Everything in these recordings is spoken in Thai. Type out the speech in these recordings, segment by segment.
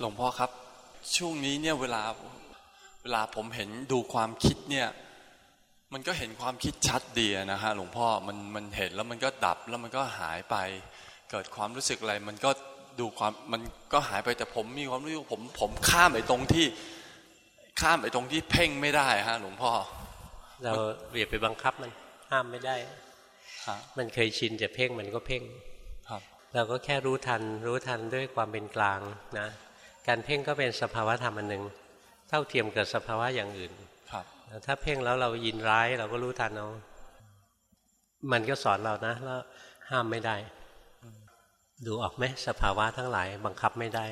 หลวงพ่อครับ ช่วงนี้เนี่ยเวลาเวลาผมเห็นดูความคิดเนี่ย มันก็เห็นความคิดชัดดีนะฮะหลวงพ่อมันมันเห็นแล้วมันก็ดับแล้วมันก็หายไป เกิดความรู้สึกอะไรมันก็ดูความมันก็หายไปแต่ผมมีความรู้สึกผมผมข้ามไอ้ตรงที่ข้ามไอ้ตรงที่เพ่งไม่ได้ฮะหลวงพ่อเราอย่าไปบังคับมันห้ามไม่ได้ครับมันเคยชินจะเพ่งมันก็เพ่งครับเราก็แค่รู้ทัน รู้ทันด้วยความเป็นกลางนะ การเพ่งก็เป็นสภาวะธรรมอันหนึ่งเท่าเทียมกับสภาวะอย่างอื่น ครับ ถ้าเพ่งแล้วเรายินร้ายเราก็รู้ทันเอา มันก็สอนเรานะแล้วห้ามไม่ได้ ดูออกไหมสภาวะทั้งหลาย บังคับไม่ได้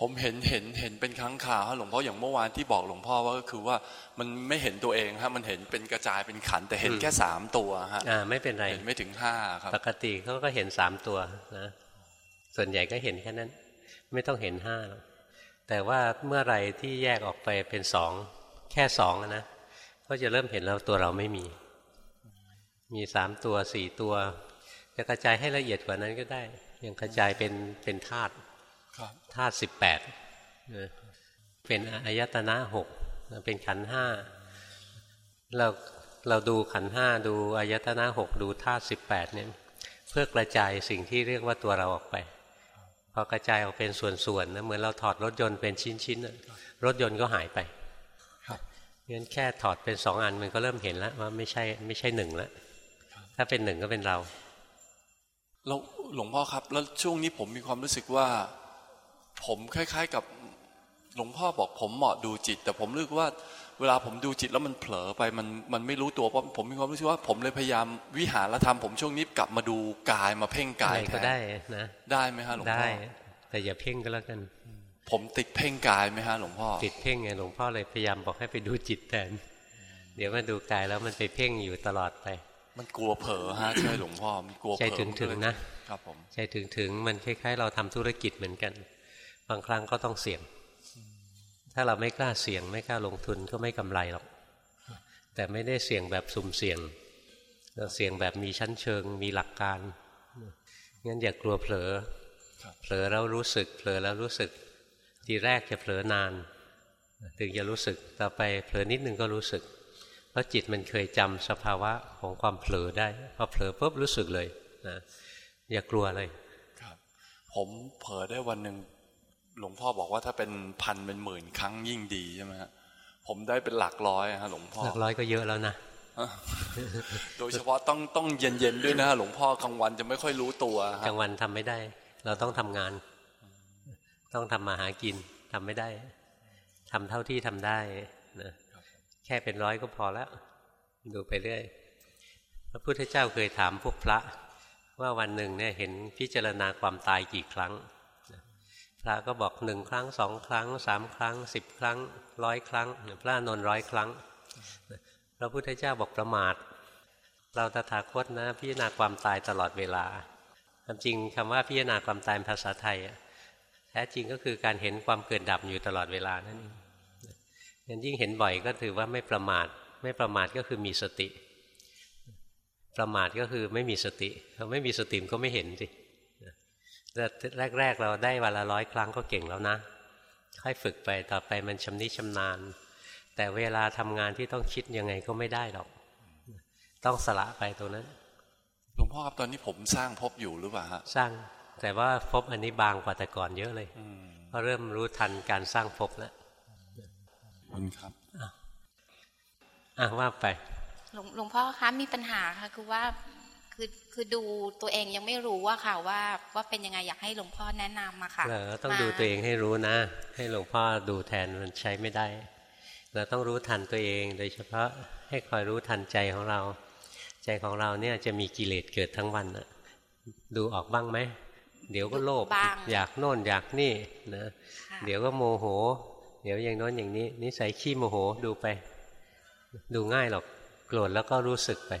ผมเห็นเห็นเห็นเป็นครั้งข่าวฮะหลวงพ่ออย่างเมื่อวานที่บอกหลวงพ่อว่าก็คือว่ามันไม่เห็นตัวเองฮะมันเห็นเป็นกระจายเป็นขันธ์แต่เห็นอืมแค่สามตัวฮะอ่าไม่เป็นไรเห็นไม่ถึงห้าครับ ปกติเขาก็เห็นสามตัวนะส่วนใหญ่ก็เห็นแค่นั้น ไม่ต้องเห็นห้าหรอกแต่ว่าเมื่อไหรที่แยกออกไปเป็นสองแค่สองนะก็จะเริ่มเห็นแล้วตัวเราไม่มี มีสามตัวสี่ตัว จะกระจายให้ละเอียดกว่านั้นก็ได้ ยังกระจายเป็นเป็นธาตุธาตุสิบแปดเป็นอายตนะหกเป็นขันห้าเราเราดูขันห้าดูอายตนะหกดูธาตุสิบแปดเนี่ยเพื่อกระจายสิ่งที่เรียกว่าตัวเราออกไป พอกระจายออกเป็นส่วนๆนะเหมือนเราถอดรถยนต์เป็นชิ้นๆน่ะรถยนต์ก็หายไปครับงั้นแค่ถอดเป็นสองอันมันก็เริ่มเห็นแล้วว่าไม่ใช่ไม่ใช่หนึ่งแล้วถ้าเป็นหนึ่งก็เป็นเราแล้วหลวงพ่อครับ แล้วช่วงนี้ผมมีความรู้สึกว่า ผมคล้าย ๆ กับหลวงพ่อบอกผมเหมาะดูจิต แต่ผมรู้สึกว่า เวลาผมดูจิตแล้วมันเผลอไปมันมันไม่รู้ตัวเพราะผมมีความรู้สึกว่าผมเลยพยายามวิหารธรรมผมช่วงนี้กลับมาดูกายมาเพ่งกายอะไรแทก็นได้นะได้ไหมฮะหลวงพ่ได้อแต่อย่าเพ่งก็แล้วกัน ผมติดเพ่งกายไหมฮะหลวงพ่อติดเพ่งไงหลวงพ่อเลยพยายามบอกให้ไปดูจิตแทนเดี๋ยวมาดูกายแล้วมันไปเพ่งอยู่ตลอดไปมันกลัวเผลอฮะใช่หลวงพ่อมันกลัวเผลใจอถึงถึงๆนะครับผมใจถึงถึงๆมันคล้ายๆ เราทำธุรกิจเหมือนกัน บางครั้งก็ต้องเสี่ยง ถ้าเราไม่กล้าเสี่ยงไม่กล้าลงทุนก็ไม่กำไรหรอก แต่ไม่ได้เสี่ยงแบบสุ่มเสี่ยงเราเสี่ยงแบบมีชั้นเชิงมีหลักการงั้นอย่ากลัวเผลอ เผลอแล้วรู้สึก เผลอแล้วรู้สึก ทีแรกจะเผลอนาน ถึงจะรู้สึกต่อไปเผลอนิดนึงก็รู้สึก เพราะจิตมันเคยจำสภาวะของความเผลอได้พอเผลอปุ๊บรู้สึกเลยนะอย่ากลัวเลยครับ ผมเผลอได้วันหนึ่ง หลวงพ่อบอกว่าถ้าเป็นพันเป็นหมื่นครั้งยิ่งดีใช่ไหมฮะผมได้เป็นหลักร้อยฮะหลวงพ่อหลักร้อยก็เยอะแล้วนะโดยเฉพาะต้องต้องเย็นๆด้วยนะฮะหลวงพ่อกลางวันจะไม่ค่อยรู้ตัวกฮะลางวันทำไม่ได้ เราต้องทำงาน ต้องทำมาหากินทำไม่ได้ทำเท่าที่ทำได้นะแค่เป็นร้อยก็พอแล้ว ดูไปเรื่อยพระพุทธเจ้าเคยถามพวกพระ ว่าวันหนึ่งเนี่ยเห็นพิจารณาความตายกี่ครั้งนะพ ระก็บอกหนึ่งครั้งสองครั้งสามครั้งสิบครั้งร้อยครั้งพระนนร้อยครั้งพระพุทธเจ้าบอกประมาท เราตถาคตนะพิจารณาความตายตลอดเวลาความจริงคำว่าพิจารณาความตายภาษาไทยแท้จริงก็คือการเห็นความเกิดดับอยู่ตลอดเวลานั่นเองงั้นยิ่งเห็นบ่อยก็ถือว่าไม่ประมาท ไม่ประมาทก็คือมีสติ ประมาทก็คือไม่มีสติเราไม่มีสติมนก็ไม่เห็นสิ แต่แรกๆเราได้วันละร้อยครั้งก็เก่งแล้วนะ ค่อยฝึกไปต่อไปมันชำนิชำนาญ แต่เวลาทำงานที่ต้องคิดยังไงก็ไม่ได้หรอก ต้องสละไปตรงนั้นหลวงพ่อครับตอนนี้ผมสร้างภพอยู่หรือเปล่าฮะสร้าง แต่ว่าภพอันนี้บางกว่าแต่ก่อนเยอะเลยอืมเพราะเริ่มรู้ทันการสร้างภพแล้วขอบคุณครับอะว่าไปหลวงหลวงพ่อคะมีปัญหาค่ะคือว่า คือคือดูตัวเองยังไม่รู้ว่าค่ะว่าว่าเป็นยังไงอยากให้หลวงพ่อแนะนำมาค่ะเราต้องมาดูตัวเองให้รู้นะ ให้หลวงพ่อดูแทนมันใช้ไม่ได้ เราต้องรู้ทันตัวเอง โดยเฉพาะให้คอยรู้ทันใจของเรา ใจของเราเนี่ยจะมีกิเลสเกิดทั้งวันนะดูออกบ้างไหมเดี๋ยวก็โลภบ้างอยากโน่นอยากนี่นะค่ะเดี๋ยวก็โมโห เดี๋ยวอย่างโน้นอย่างนี้นิสัยขี้โมโหดูไป ดูง่ายหรอกโกรธแล้วก็รู้สึกไป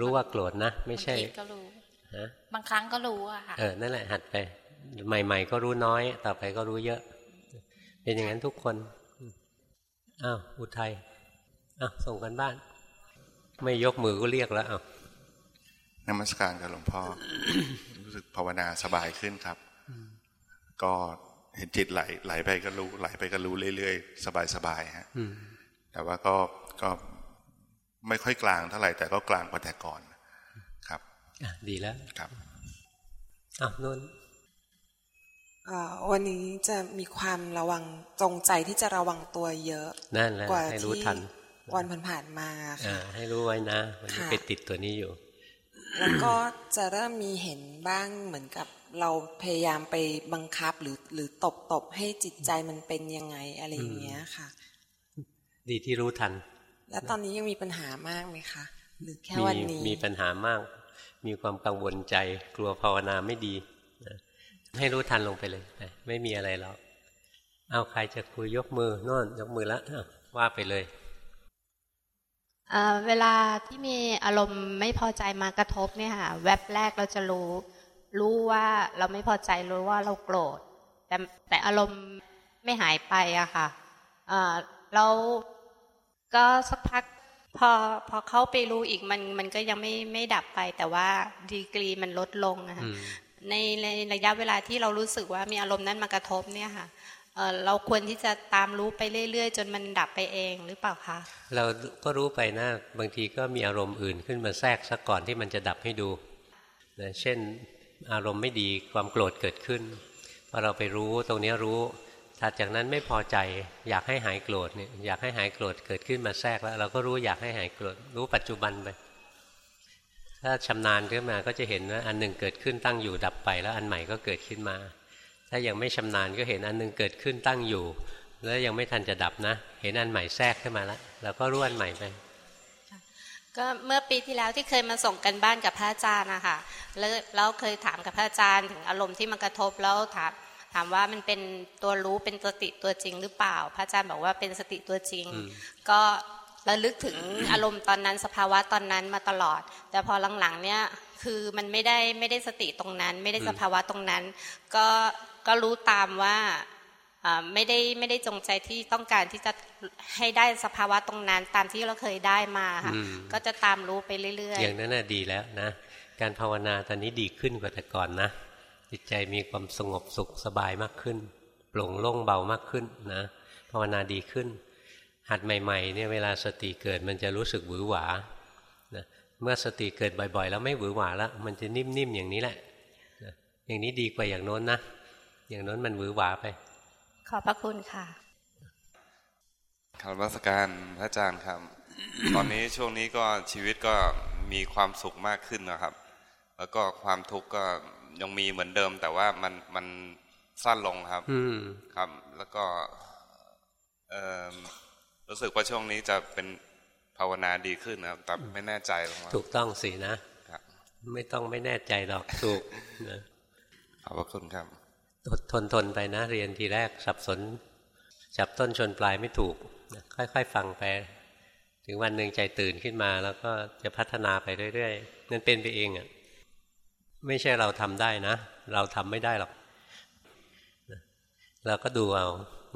รู้ว่าโกรธนะ ไม่ใช่บางทีก็รู้ฮะบางครั้งก็รู้อะค่ะเออนั่นแหละหัดไป ใหม่ ๆ ก็รู้น้อย ต่อไปก็รู้เยอะ เป็นอย่างนั้นทุกคนอ้าวอุทัยอ้าวส่งกันบ้าน ไม่ยกมือก็เรียกแล้วอ้าวนมัสการกับหลวงพ่อ รู้สึกภาวนาสบายขึ้นครับ ก็เห็นจิตไหลไหลไปก็รู้ ไหลไปก็รู้เรื่อยๆ สบายๆฮะแต่ว่าก็ก็ ไม่ค่อยกลางเท่าไหร่แต่ก็กลางกว่าแต่ก่อนครับดีแล้วครับอะนนวันนี้จะมีความระวังจงใจที่จะระวังตัวเยอะนั่นแหละให้รู้ทันวันผ่านๆมาค่ะให้รู้ไว้นะมันไปติดตัวนี้อยู่ แล้วก็จะเริ่มมีเห็นบ้างเหมือนกับเราพยายามไปบังคับหรือหรือตบตบให้จิตใจมันเป็นยังไงอะไรอย่างเงี้ยค่ะ ดีที่รู้ทัน แล้วตอนนี้ยังมีปัญหามากไหมคะหรือแค่วันนี้มีปัญหามาก มีความกังวลใจ กลัวภาวนาไม่ดีให้รู้ทันลงไปเลยไม่มีอะไรหรอกเอาใครจะคุยยกมือโน่นยกมือแล้วว่าไปเลยเวลาที่มีอารมณ์ไม่พอใจมากระทบเนี่ยค่ะ แวบแรกเราจะรู้ รู้ว่าเราไม่พอใจรู้ว่าเราโกรธ แต่แต่อารมณ์ไม่หายไปอะค่ะเรา ก็สักพักพอพอเข้าไปรู้อีกมันมันก็ยังไม่ไม่ดับไป แต่ว่าดีกรีมันลดลงอะะในในระยะเวลาที่เรารู้สึกว่ามีอารมณ์นั้นมากระทบเนี่ยค่ะเราควรที่จะตามรู้ไปเรื่อยๆ จนมันดับไปเองหรือเปล่าคะเราก็รู้ไปนะบางทีก็มีอารมณ์อื่นขึ้นมาแทรกซะก่อนที่มันจะดับให้ดูนะเช่นอารมณ์ไม่ดีความโกรธเกิดขึ้นพอเราไปรู้ตรงนี้รู้ ถัดจากนั้นไม่พอใจอยากให้หายโกรธเนี่ยอยากให้หายโกรธเกิดขึ้นมาแทรกแล้ว เราก็รู้อยากให้หายโกรธรู้ปัจจุบันไปถ้าชำนาญขึ้นมาก็จะเห็นว่าอันหนึ่งเกิดขึ้นตั้งอยู่ดับไป แล้วอันใหม่ก็เกิดขึ้นมา ถ้ายังไม่ชำนาญก็เห็นอันหนึ่งเกิดขึ้นตั้งอยู่ แล้วยังไม่ทันจะดับนะ เห็นอันใหม่แทรกขึ้นมาแล้วเราก็รู้อันใหม่ไปก็เมื่อปีที่แล้วที่เคยมาส่งกันบ้านกับพระอาจารย์นะคะแล้วเราเคยถามกับพระอาจารย์ถึงอารมณ์ที่มันกระทบแล้วถาม ถามว่ามันเป็นตัวรู้เป็นสติตัวจริงหรือเปล่า พระอาจารย์บอกว่าเป็นสติตัวจริง ก็ระลึกถึงอารมณ์ตอนนั้นสภาวะตอนนั้นมาตลอด แต่พอหลังๆเนี่ยคือมันไม่ได้ไม่ได้สติตรงนั้น ไม่ได้สภาวะตรงนั้น ก็ก็รู้ตามว่าไม่ได้ไม่ได้จงใจที่ต้องการที่จะให้ได้สภาวะตรงนั้น ตามที่เราเคยได้มาค่ะก็จะตามรู้ไปเรื่อยๆ อย่างนั้นน่ะดีแล้วนะ การภาวนาตอนนี้ดีขึ้นกว่าแต่ก่อนนะ จิตใจมีความสงบสุขสบายมากขึ้นโปร่งโล่งเบามากขึ้นนะภาวนาดีขึ้น หัดใหม่ๆเนี่ยเวลาสติเกิดมันจะรู้สึกหวือหวานะเมื่อสติเกิดบ่อยๆ แล้วไม่หวือหวาแล้วมันจะนิ่มๆอย่างนี้แหละอย่างนี้ดีกว่าอย่างโน้นนะอย่างนั้นมันหวือหวาไป ขอบพระคุณค่ะคารวัสการพระอาจารย์ครับ ตอนนี้ช่วงนี้ก็ชีวิตก็มีความสุขมากขึ้นนะครับ แล้วก็ความทุกข์ก็ ยังมีเหมือนเดิม แต่ว่ามันมันสั้นลงครับครับ แล้วก็รู้สึกว่าช่วงนี้จะเป็นภาวนาดีขึ้นนะครับแต่ไม่แน่ใจหรอกถูกต้องสินะไม่ต้องไม่แน่ใจหรอกถูกนะขอบพระคุณครับอดทนทนไปนะ เรียนทีแรกสับสน จับต้นชนปลายไม่ถูก ค่อยๆ ฟังไป ถึงวันหนึ่งใจตื่นขึ้นมา แล้วก็จะพัฒนาไปเรื่อยๆนั่นเป็นไปเองอะ่ะ ไม่ใช่เราทำได้นะ เราทำไม่ได้หรอก เราก็ดูเอา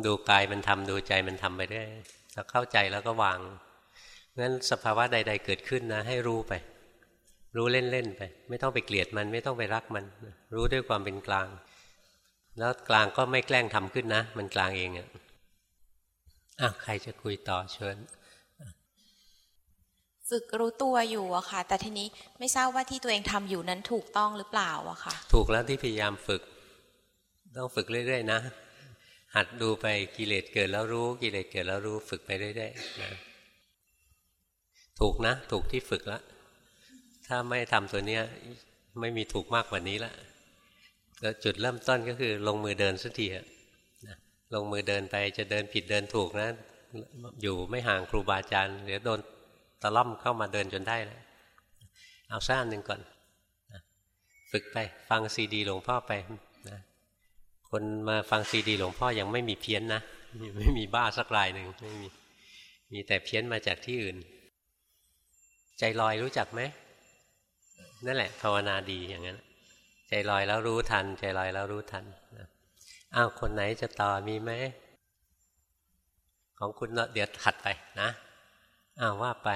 ดูกายมันทำดูใจมันทำไปเรื่อยถ้าเข้าใจแล้วก็วางงั้นสภาวะใด ๆ เกิดขึ้นนะ ให้รู้ไป รู้เล่นๆไป ไม่ต้องไปเกลียดมัน ไม่ต้องไปรักมัน รู้ด้วยความเป็นกลาง แล้วกลางก็ไม่แกล้งทำขึ้นนะ มันกลางเองอะอะใครจะคุยต่อเชิญ ฝึกรู้ตัวอยู่อะค่ะ แต่ทีนี้ไม่ทราบว่าที่ตัวเองทำอยู่นั้นถูกต้องหรือเปล่าอะค่ะ ถูกแล้วที่พยายามฝึก ต้องฝึกเรื่อยๆนะ หัดดูไปกิเลสเกิดแล้วรู้ กิเลสเกิดแล้วรู้ฝึกไปเรื่อยๆนะถูกนะ ถูกที่ฝึกแล้วถ้าไม่ทำตัวเนี้ย ไม่มีถูกมากกว่านี้ล้วแล้วจุดเริ่มต้นก็คือ ลงมือเดินสักทีอะลงมือเดินไปจะเดินผิดเดินถูกนะ อยู่ไม่ห่างครูบาอาจารย์เดี๋ยวโดน ตะล่อมเข้ามาเดินจนได้แล้วเอาสั้นหนึ่งก่อนฝึกไปฟังซีดีหลวงพ่อไปนะคนมาฟังซีดีหลวงพ่อยังไม่มีเพี้ยนนะไม่มีบ้าสักรายหนึ่งไม่มีมีแต่เพี้ยนมาจากที่อื่น ใจลอยรู้จักไหมนั่นแหละ ภาวนาดีอย่างนั้น ใจลอยแล้วรู้ทัน ใจลอยแล้วรู้ทันอ้าวคนไหนจะต่อมีไหมของคุณเดี๋ยวถัดไปนะ อ้าวว่าไป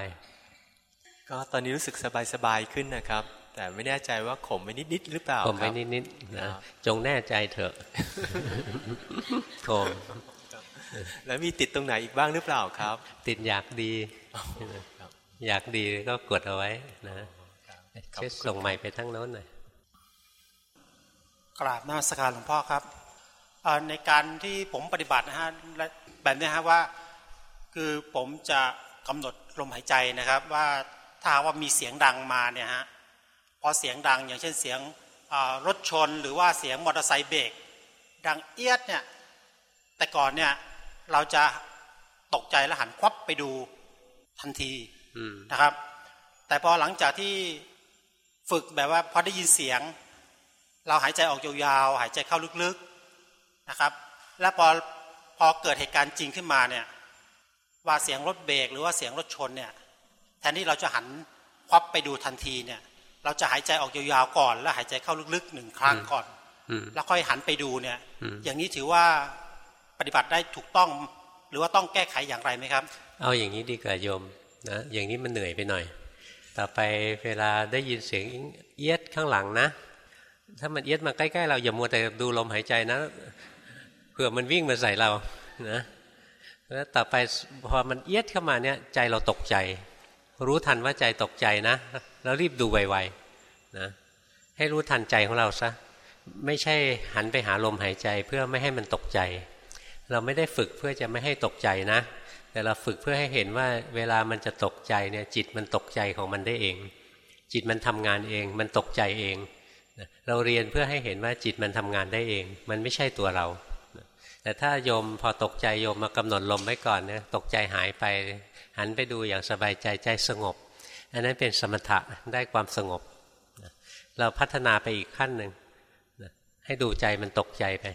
ก็ตอนนี้รู้สึกสบายสบายขึ้นนะครับ แต่ไม่แน่ใจว่าข่มไปนิดๆหรือเปล่าข่มไปนิดๆนะจงแน่ใจเถอะข่มแล้วมีติดตรงไหนอีกบ้างหรือเปล่าครับ ติดอยากดี อยากดีก็กดเอาไว้นะเช็ดส่งใหม่ไปทั้งโน้นหน่อยกราบนาสการหลวงพ่อครับในการที่ผมปฏิบัตินะฮะแบบนี้ฮะว่า คือผมจะ กำหนดลมหายใจนะครับ ว่าถ้าว่ามีเสียงดังมาเนี่ยฮะพอเสียงดังอย่างเช่นเสียงรถชนหรือว่าเสียงมอเตอร์ไซค์เบรกดังเอียดเนี่ยแต่ก่อนเนี่ยเราจะตกใจและหันควับไปดูทันทีนะครับ แต่พอหลังจากที่ฝึกแบบว่าพอได้ยินเสียง เราหายใจออกยาวๆหายใจเข้าลึกๆนะครับ และพอพอเกิดเหตุการณ์จริงขึ้นมาเนี่ย ว่าเสียงรถเบรกหรือว่าเสียงรถชนเนี่ยแทนที่เราจะหันควับไปดูทันทีเนี่ย เราจะหายใจออกยาวๆก่อน แล้วหายใจเข้าลึกๆหนึ่งครั้งก่อนแล้วค่อยหันไปดูเนี่ย อย่างนี้ถือว่าปฏิบัติได้ถูกต้อง หรือว่าต้องแก้ไขอย่างไรไหมครับ เอาอย่างนี้ดีกว่าโยมนะอย่างนี้มันเหนื่อยไปหน่อย ต่อไปเวลาได้ยินเสียงเอียดข้างหลังนะ ถ้ามันเอียดมาใกล้ๆเราอย่ามัวแต่ดูลมหายใจนะเผื่อมันวิ่งมาใส่เรานะ แล้วต่อไปพอมันเอียดเข้ามาเนี่ยใจเราตกใจ รู้ทันว่าใจตกใจนะ แล้วรีบดูไวๆนะให้รู้ทันใจของเราซะไม่ใช่หันไปหาลมหายใจเพื่อไม่ให้มันตกใจ เราไม่ได้ฝึกเพื่อจะไม่ให้ตกใจนะ แต่เราฝึกเพื่อให้เห็นว่าเวลามันจะตกใจเนี่ยจิตมันตกใจของมันได้เอง จิตมันทำงานเอง มันตกใจเอง เราเรียนเพื่อให้เห็นว่าจิตมันทำงานได้เอง มันไม่ใช่ตัวเรา แต่ถ้าโยมพอตกใจโยมมากำหนดลมไว้ก่อนเนี่ยตกใจหายไป หันไปดูอย่างสบายใจใจสงบ อันนั้นเป็นสมถะได้ความสงบ เราพัฒนาไปอีกขั้นหนึ่งให้ดูใจมันตกใจไป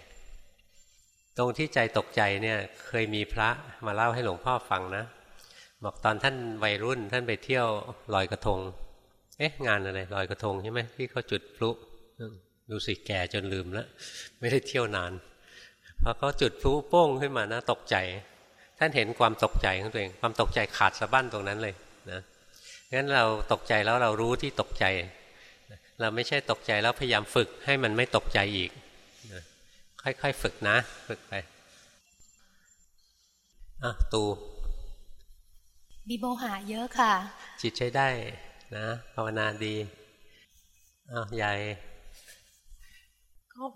ตรงที่ใจตกใจเนี่ยเคยมีพระมาเล่าให้หลวงพ่อฟังนะ บอกตอนท่านวัยรุ่นท่านไปเที่ยวลอยกระทง เอ๊ะงานอะไรลอยกระทงใช่ไหมที่เขาจุดพลุดูสิแก่จนลืมแล้วไม่ได้เที่ยวนาน พอเขาจุดพลุโป้งขึ้นมานะตกใจ ท่านเห็นความตกใจของตัวเอง ความตกใจขาดสะบั้นตรงนั้นเลยนะงั้นเราตกใจแล้วเรารู้ที่ตกใจ เราไม่ใช่ตกใจแล้วพยายามฝึกให้มันไม่ตกใจอีกนะค่อยๆฝึกนะ ฝึกไปอะตูมีโมหะเยอะค่ะ จิตใช้ได้นะภาวนาดีอ้าวใหญ่ก็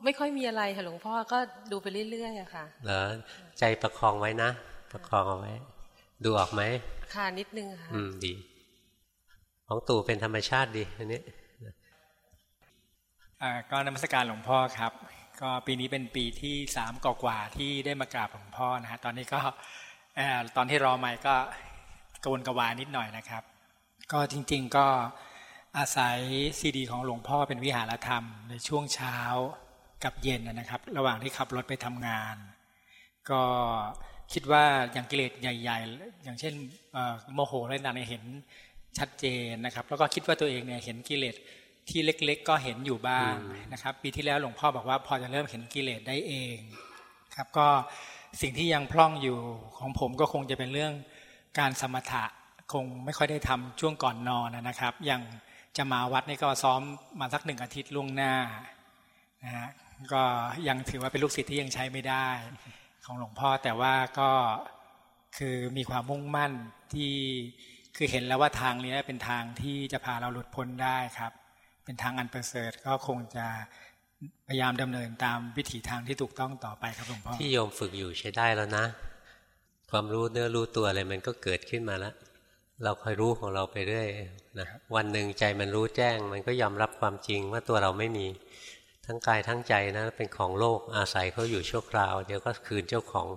ไม่ค่อยมีอะไรค่ะหลวงพ่อก็ดูไปเรื่อยๆอะค่ะเหรอใจประคองไว้นะ ประคองเอาไว้ ดูออกไหมค่ะนิดนึงค่ะอืมดี ของตู่เป็นธรรมชาติดีอันนี้อ่าก็นมัสการหลวงพ่อครับ ก็ปีนี้เป็นปีที่สามกว่าที่ได้มากราบหลวงพ่อนะฮะตอนนี้ก็ตอนที่รอใหม่ก็กวนกวานิดหน่อยนะครับ ก็จริง ๆก็อาศัยซีดี ของหลวงพ่อเป็นวิหารธรรมในช่วงเช้า กับเย็นนะครับ ระหว่างที่ขับรถไปทำงาน ก็คิดว่าอย่างกิเลสใหญ่ ๆ อย่างเช่นโมโหอะไรต่างๆเห็นชัดเจนนะครับ แล้วก็คิดว่าตัวเองเนี่ยเห็นกิเลสที่เล็ก ๆ ก็เห็นอยู่บ้างนะครับปีที่แล้วหลวงพ่อบอกว่าพอจะเริ่มเห็นกิเลสได้เองครับก็สิ่งที่ยังพร่องอยู่ของผมก็คงจะเป็นเรื่องการสมถะคงไม่ค่อยได้ทำช่วงก่อนนอนนะครับ อย่างจะมาวัดนี่ก็ซ้อมมาสักหนึ่งอาทิตย์ล่วงหน้านะฮะ ก็ยังถือว่าเป็นลูกศิษย์ที่ยังใช้ไม่ได้ ของหลวงพ่อแต่ว่าก็คือมีความมุ่งมั่นที่คือเห็นแล้วว่าทางนี้เป็นทางที่จะพาเราหลุดพ้นได้ครับ เป็นทางอันประเสริฐก็คงจะพยายามดำเนินตามวิถีทางที่ถูกต้องต่อไปครับหลวงพ่อที่โยมฝึกอยู่ใช้ได้แล้วนะ ความรู้เนื้อรู้ตัวอะไรมันก็เกิดขึ้นมาแล้วเราคอยรู้ของเราไปเรื่อยนะวันหนึ่งใจมันรู้แจ้ง มันก็ยอมรับความจริงว่าตัวเราไม่มี ทั้งกายทั้งใจนะเป็นของโลกอาศัยเขาอยู่ชั่วคราว เดี๋ยวก็คืนเจ้าของ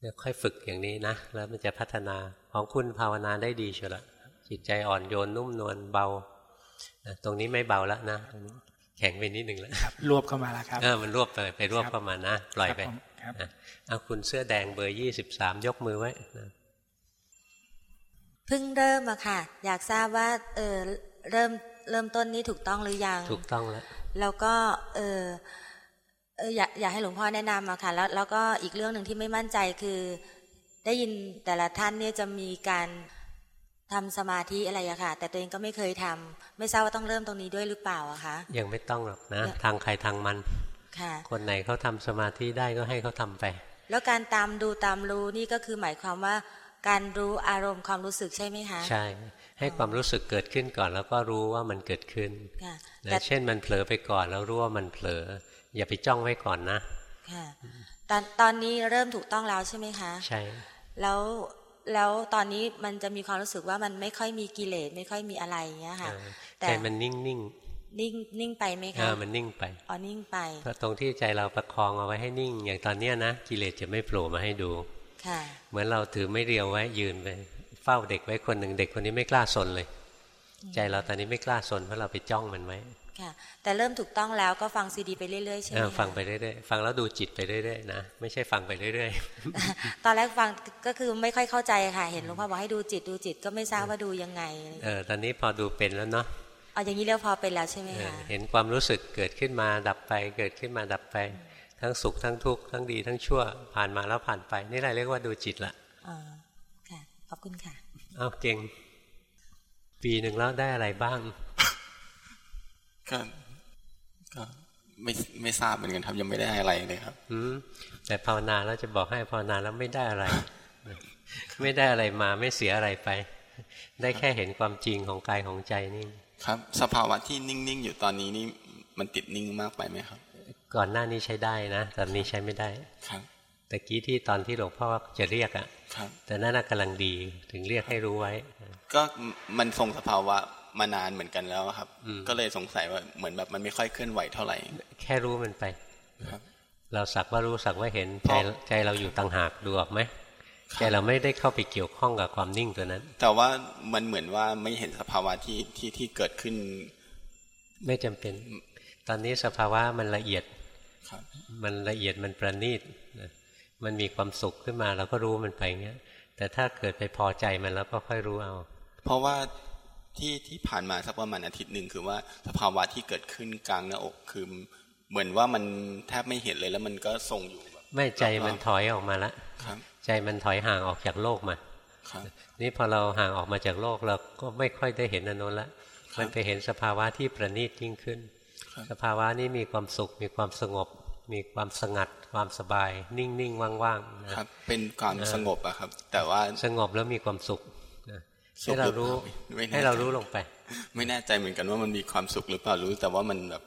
เดี๋ยวค่อยฝึกอย่างนี้นะ แล้วมันจะพัฒนาของคุณภาวนาได้ดีเชียวละจิตใจอ่อนโยนนุ่มนวลเบาตรงนี้ไม่เบาแล้วนะแข็งไปนิดหนึ่งแล้วรวบเข้ามาแล้วครับเออมันรวบไปไปรวบเข้ามานะปล่อยไปเอาคุณเสื้อแดงเบอร์ยี่สิบสามยกมือไว้นะเพิ่งเริ่มอะค่ะ อยากทราบว่า เออเริ่มเริ่มต้นนี้ถูกต้องหรือยัง ถูกต้องแล้ว แล้วก็เออเอออยากอยากให้หลวงพ่อแนะนำอะค่ะแล้วแล้วก็อีกเรื่องหนึ่งที่ไม่มั่นใจคือ ได้ยินแต่ละท่านเนี่ยจะมีการททำสมาธิอะไรอะค่ะ แต่ตัวเองก็ไม่เคยทำไม่ทราบว่าต้องเริ่มตรงนี้ด้วยหรือเปล่าอะคะยังไม่ต้องหรอกนะ ทางใครทางมันค่ะคนไหนเขาทำสมาธิได้ก็ให้เขาทาไป แล้วการตามดูตามรู้นี่ก็คือหมายความว่า การรู้อารมณ์ความรู้สึกใช่ไหมคะใช่ ให้ความรู้สึกเกิดขึ้นก่อน แล้วก็รู้ว่ามันเกิดขึ้นแต่เช่นมันเผลอไปก่อนแล้วรู้ว่ามันเผลอ อย่าไปจ้องไว้ก่อนนะค่ะตอนตอนนี้เริ่มถูกต้องแล้วใช่ไหมคะ ใช่ แล้วแล้วตอนนี้มันจะมีความรู้สึกว่ามันไม่ค่อยมีกิเลสไม่ค่อยมีอะไรอย่างเงี้ยค่ะ แต่มันนิ่งนิ่งนิ่งนิ่งไปไหมคะมันนิ่งไปอ๋อนิ่งไปเพราะตรงที่ใจเราประคองเอาไว้ให้นิ่ง อย่างตอนเนี้ยนะกิเลสจะไม่โผล่มาให้ดู ค่ะ เหมือนเราถือไม่เรียวไว้ยืนไป เฝ้าเด็กไว้คนหนึ่งเด็กคนนี้ไม่กล้าสนเลย ใจเราตอนนี้ไม่กล้าสนเพราะเราไปจ้องมันไว้ค่ะ แต่เริ่มถูกต้องแล้วก็ฟังซีดีไปเรื่อยๆใช่ไหมฟังไปเรื่อยๆฟังแล้วดูจิตไปเรื่อยๆนะไม่ใช่ฟังไปเรื่อยๆตอนแรกฟังก็คือไม่ค่อยเข้าใจค่ะ เห็นหลวงพ่อบอกให้ดูจิตดูจิตก็ไม่ทราบว่าดูยังไงเออตอนนี้พอดูเป็นแล้วเนาะเอาอย่างนี้เรียกพอเป็นแล้วใช่ไหมคะเห็นความรู้สึกเกิดขึ้นมาดับไป เกิดขึ้นมาดับไป ทั้งสุขทั้งทุกข์ทั้งดีทั้งชั่วผ่านมาแล้วผ่านไป นี่แหละเรียกว่าดูจิตละ อ๋อค่ะขอบคุณค่ะเอาเก่ง ปีหนึ่งแล้วได้อะไรบ้างก็ก็ไม่ไม่ทราบเหมือนกันครับยังไม่ได้อะไรเลยครับ อืมแต่ภาวนาแล้วจะบอกให้ภาวนาแล้วไม่ได้อะไร ไม่ได้อะไรมาไม่เสียอะไรไป ได้แค่เห็นความจริงของกายของใจนี่ครับ สภาวะที่นิ่งๆอยู่ตอนนี้นี่มันติดนิ่งมากไปไหมครับ ก่อนหน้านี้ใช้ได้นะตอนนี้ใช้ไม่ได้ครับ แต่กี้ที่ตอนที่หลวงพ่อจะเรียกอะ่ะแต่นั่นกำลังดีถึงเรียกให้รู้ไว้ ก็มันทรงสภาวะมานานเหมือนกันแล้วครับ ก็เลยสงสัยว่าเหมือนแบบมันไม่ค่อยเคลื่อนไหวเท่าไหร่ แค่รู้มันไปครับเราสักว่ารู้สักว่าเห็นใจใจเราอยู่ต่างหากดูออกไหมใจเราไม่ได้เข้าไปเกี่ยวข้องกับความนิ่งตัวนั้น แต่ว่ามันเหมือนว่าไม่เห็นสภาวะที่ที่ที่เกิดขึ้น ไม่จำเป็น ตอนนี้สภาวะมันละเอียดมันละเอียดมันประณีต มันมีความสุขขึ้นมาเราก็รู้มันไปเงี้ย แต่ถ้าเกิดไปพอใจมันแล้วก็ค่อยรู้เอา เพราะว่าที่ที่ผ่านมาสักประมาณอาทิตย์หนึ่งคือว่าสภาวะที่เกิดขึ้นกลางหน้าอกคือเหมือนว่ามันแทบไม่เห็นเลยแล้วมันก็ทรงอยู่แบบไม่ใจมันถอยออกมาละใจมันถอยห่างออกจากโลกมานี่พอเราห่างออกมาจากโลกเราก็ไม่ค่อยได้เห็นอนนนละมันไปเห็นสภาวะที่ประณีตยิ่งขึ้น สภาวะนี้มีความสุขมีความสงบ มีความสงัดความสบาย นิ่งๆว่างๆนะครับ เป็นความสงบอะครับ แต่ว่าสงบแล้วมีความสุขให้เรารู้ให้เรารู้ลงไป ไม่แน่ใจเหมือนกันว่ามันมีความสุขหรือเปล่ารู้ แต่ว่ามันแบบ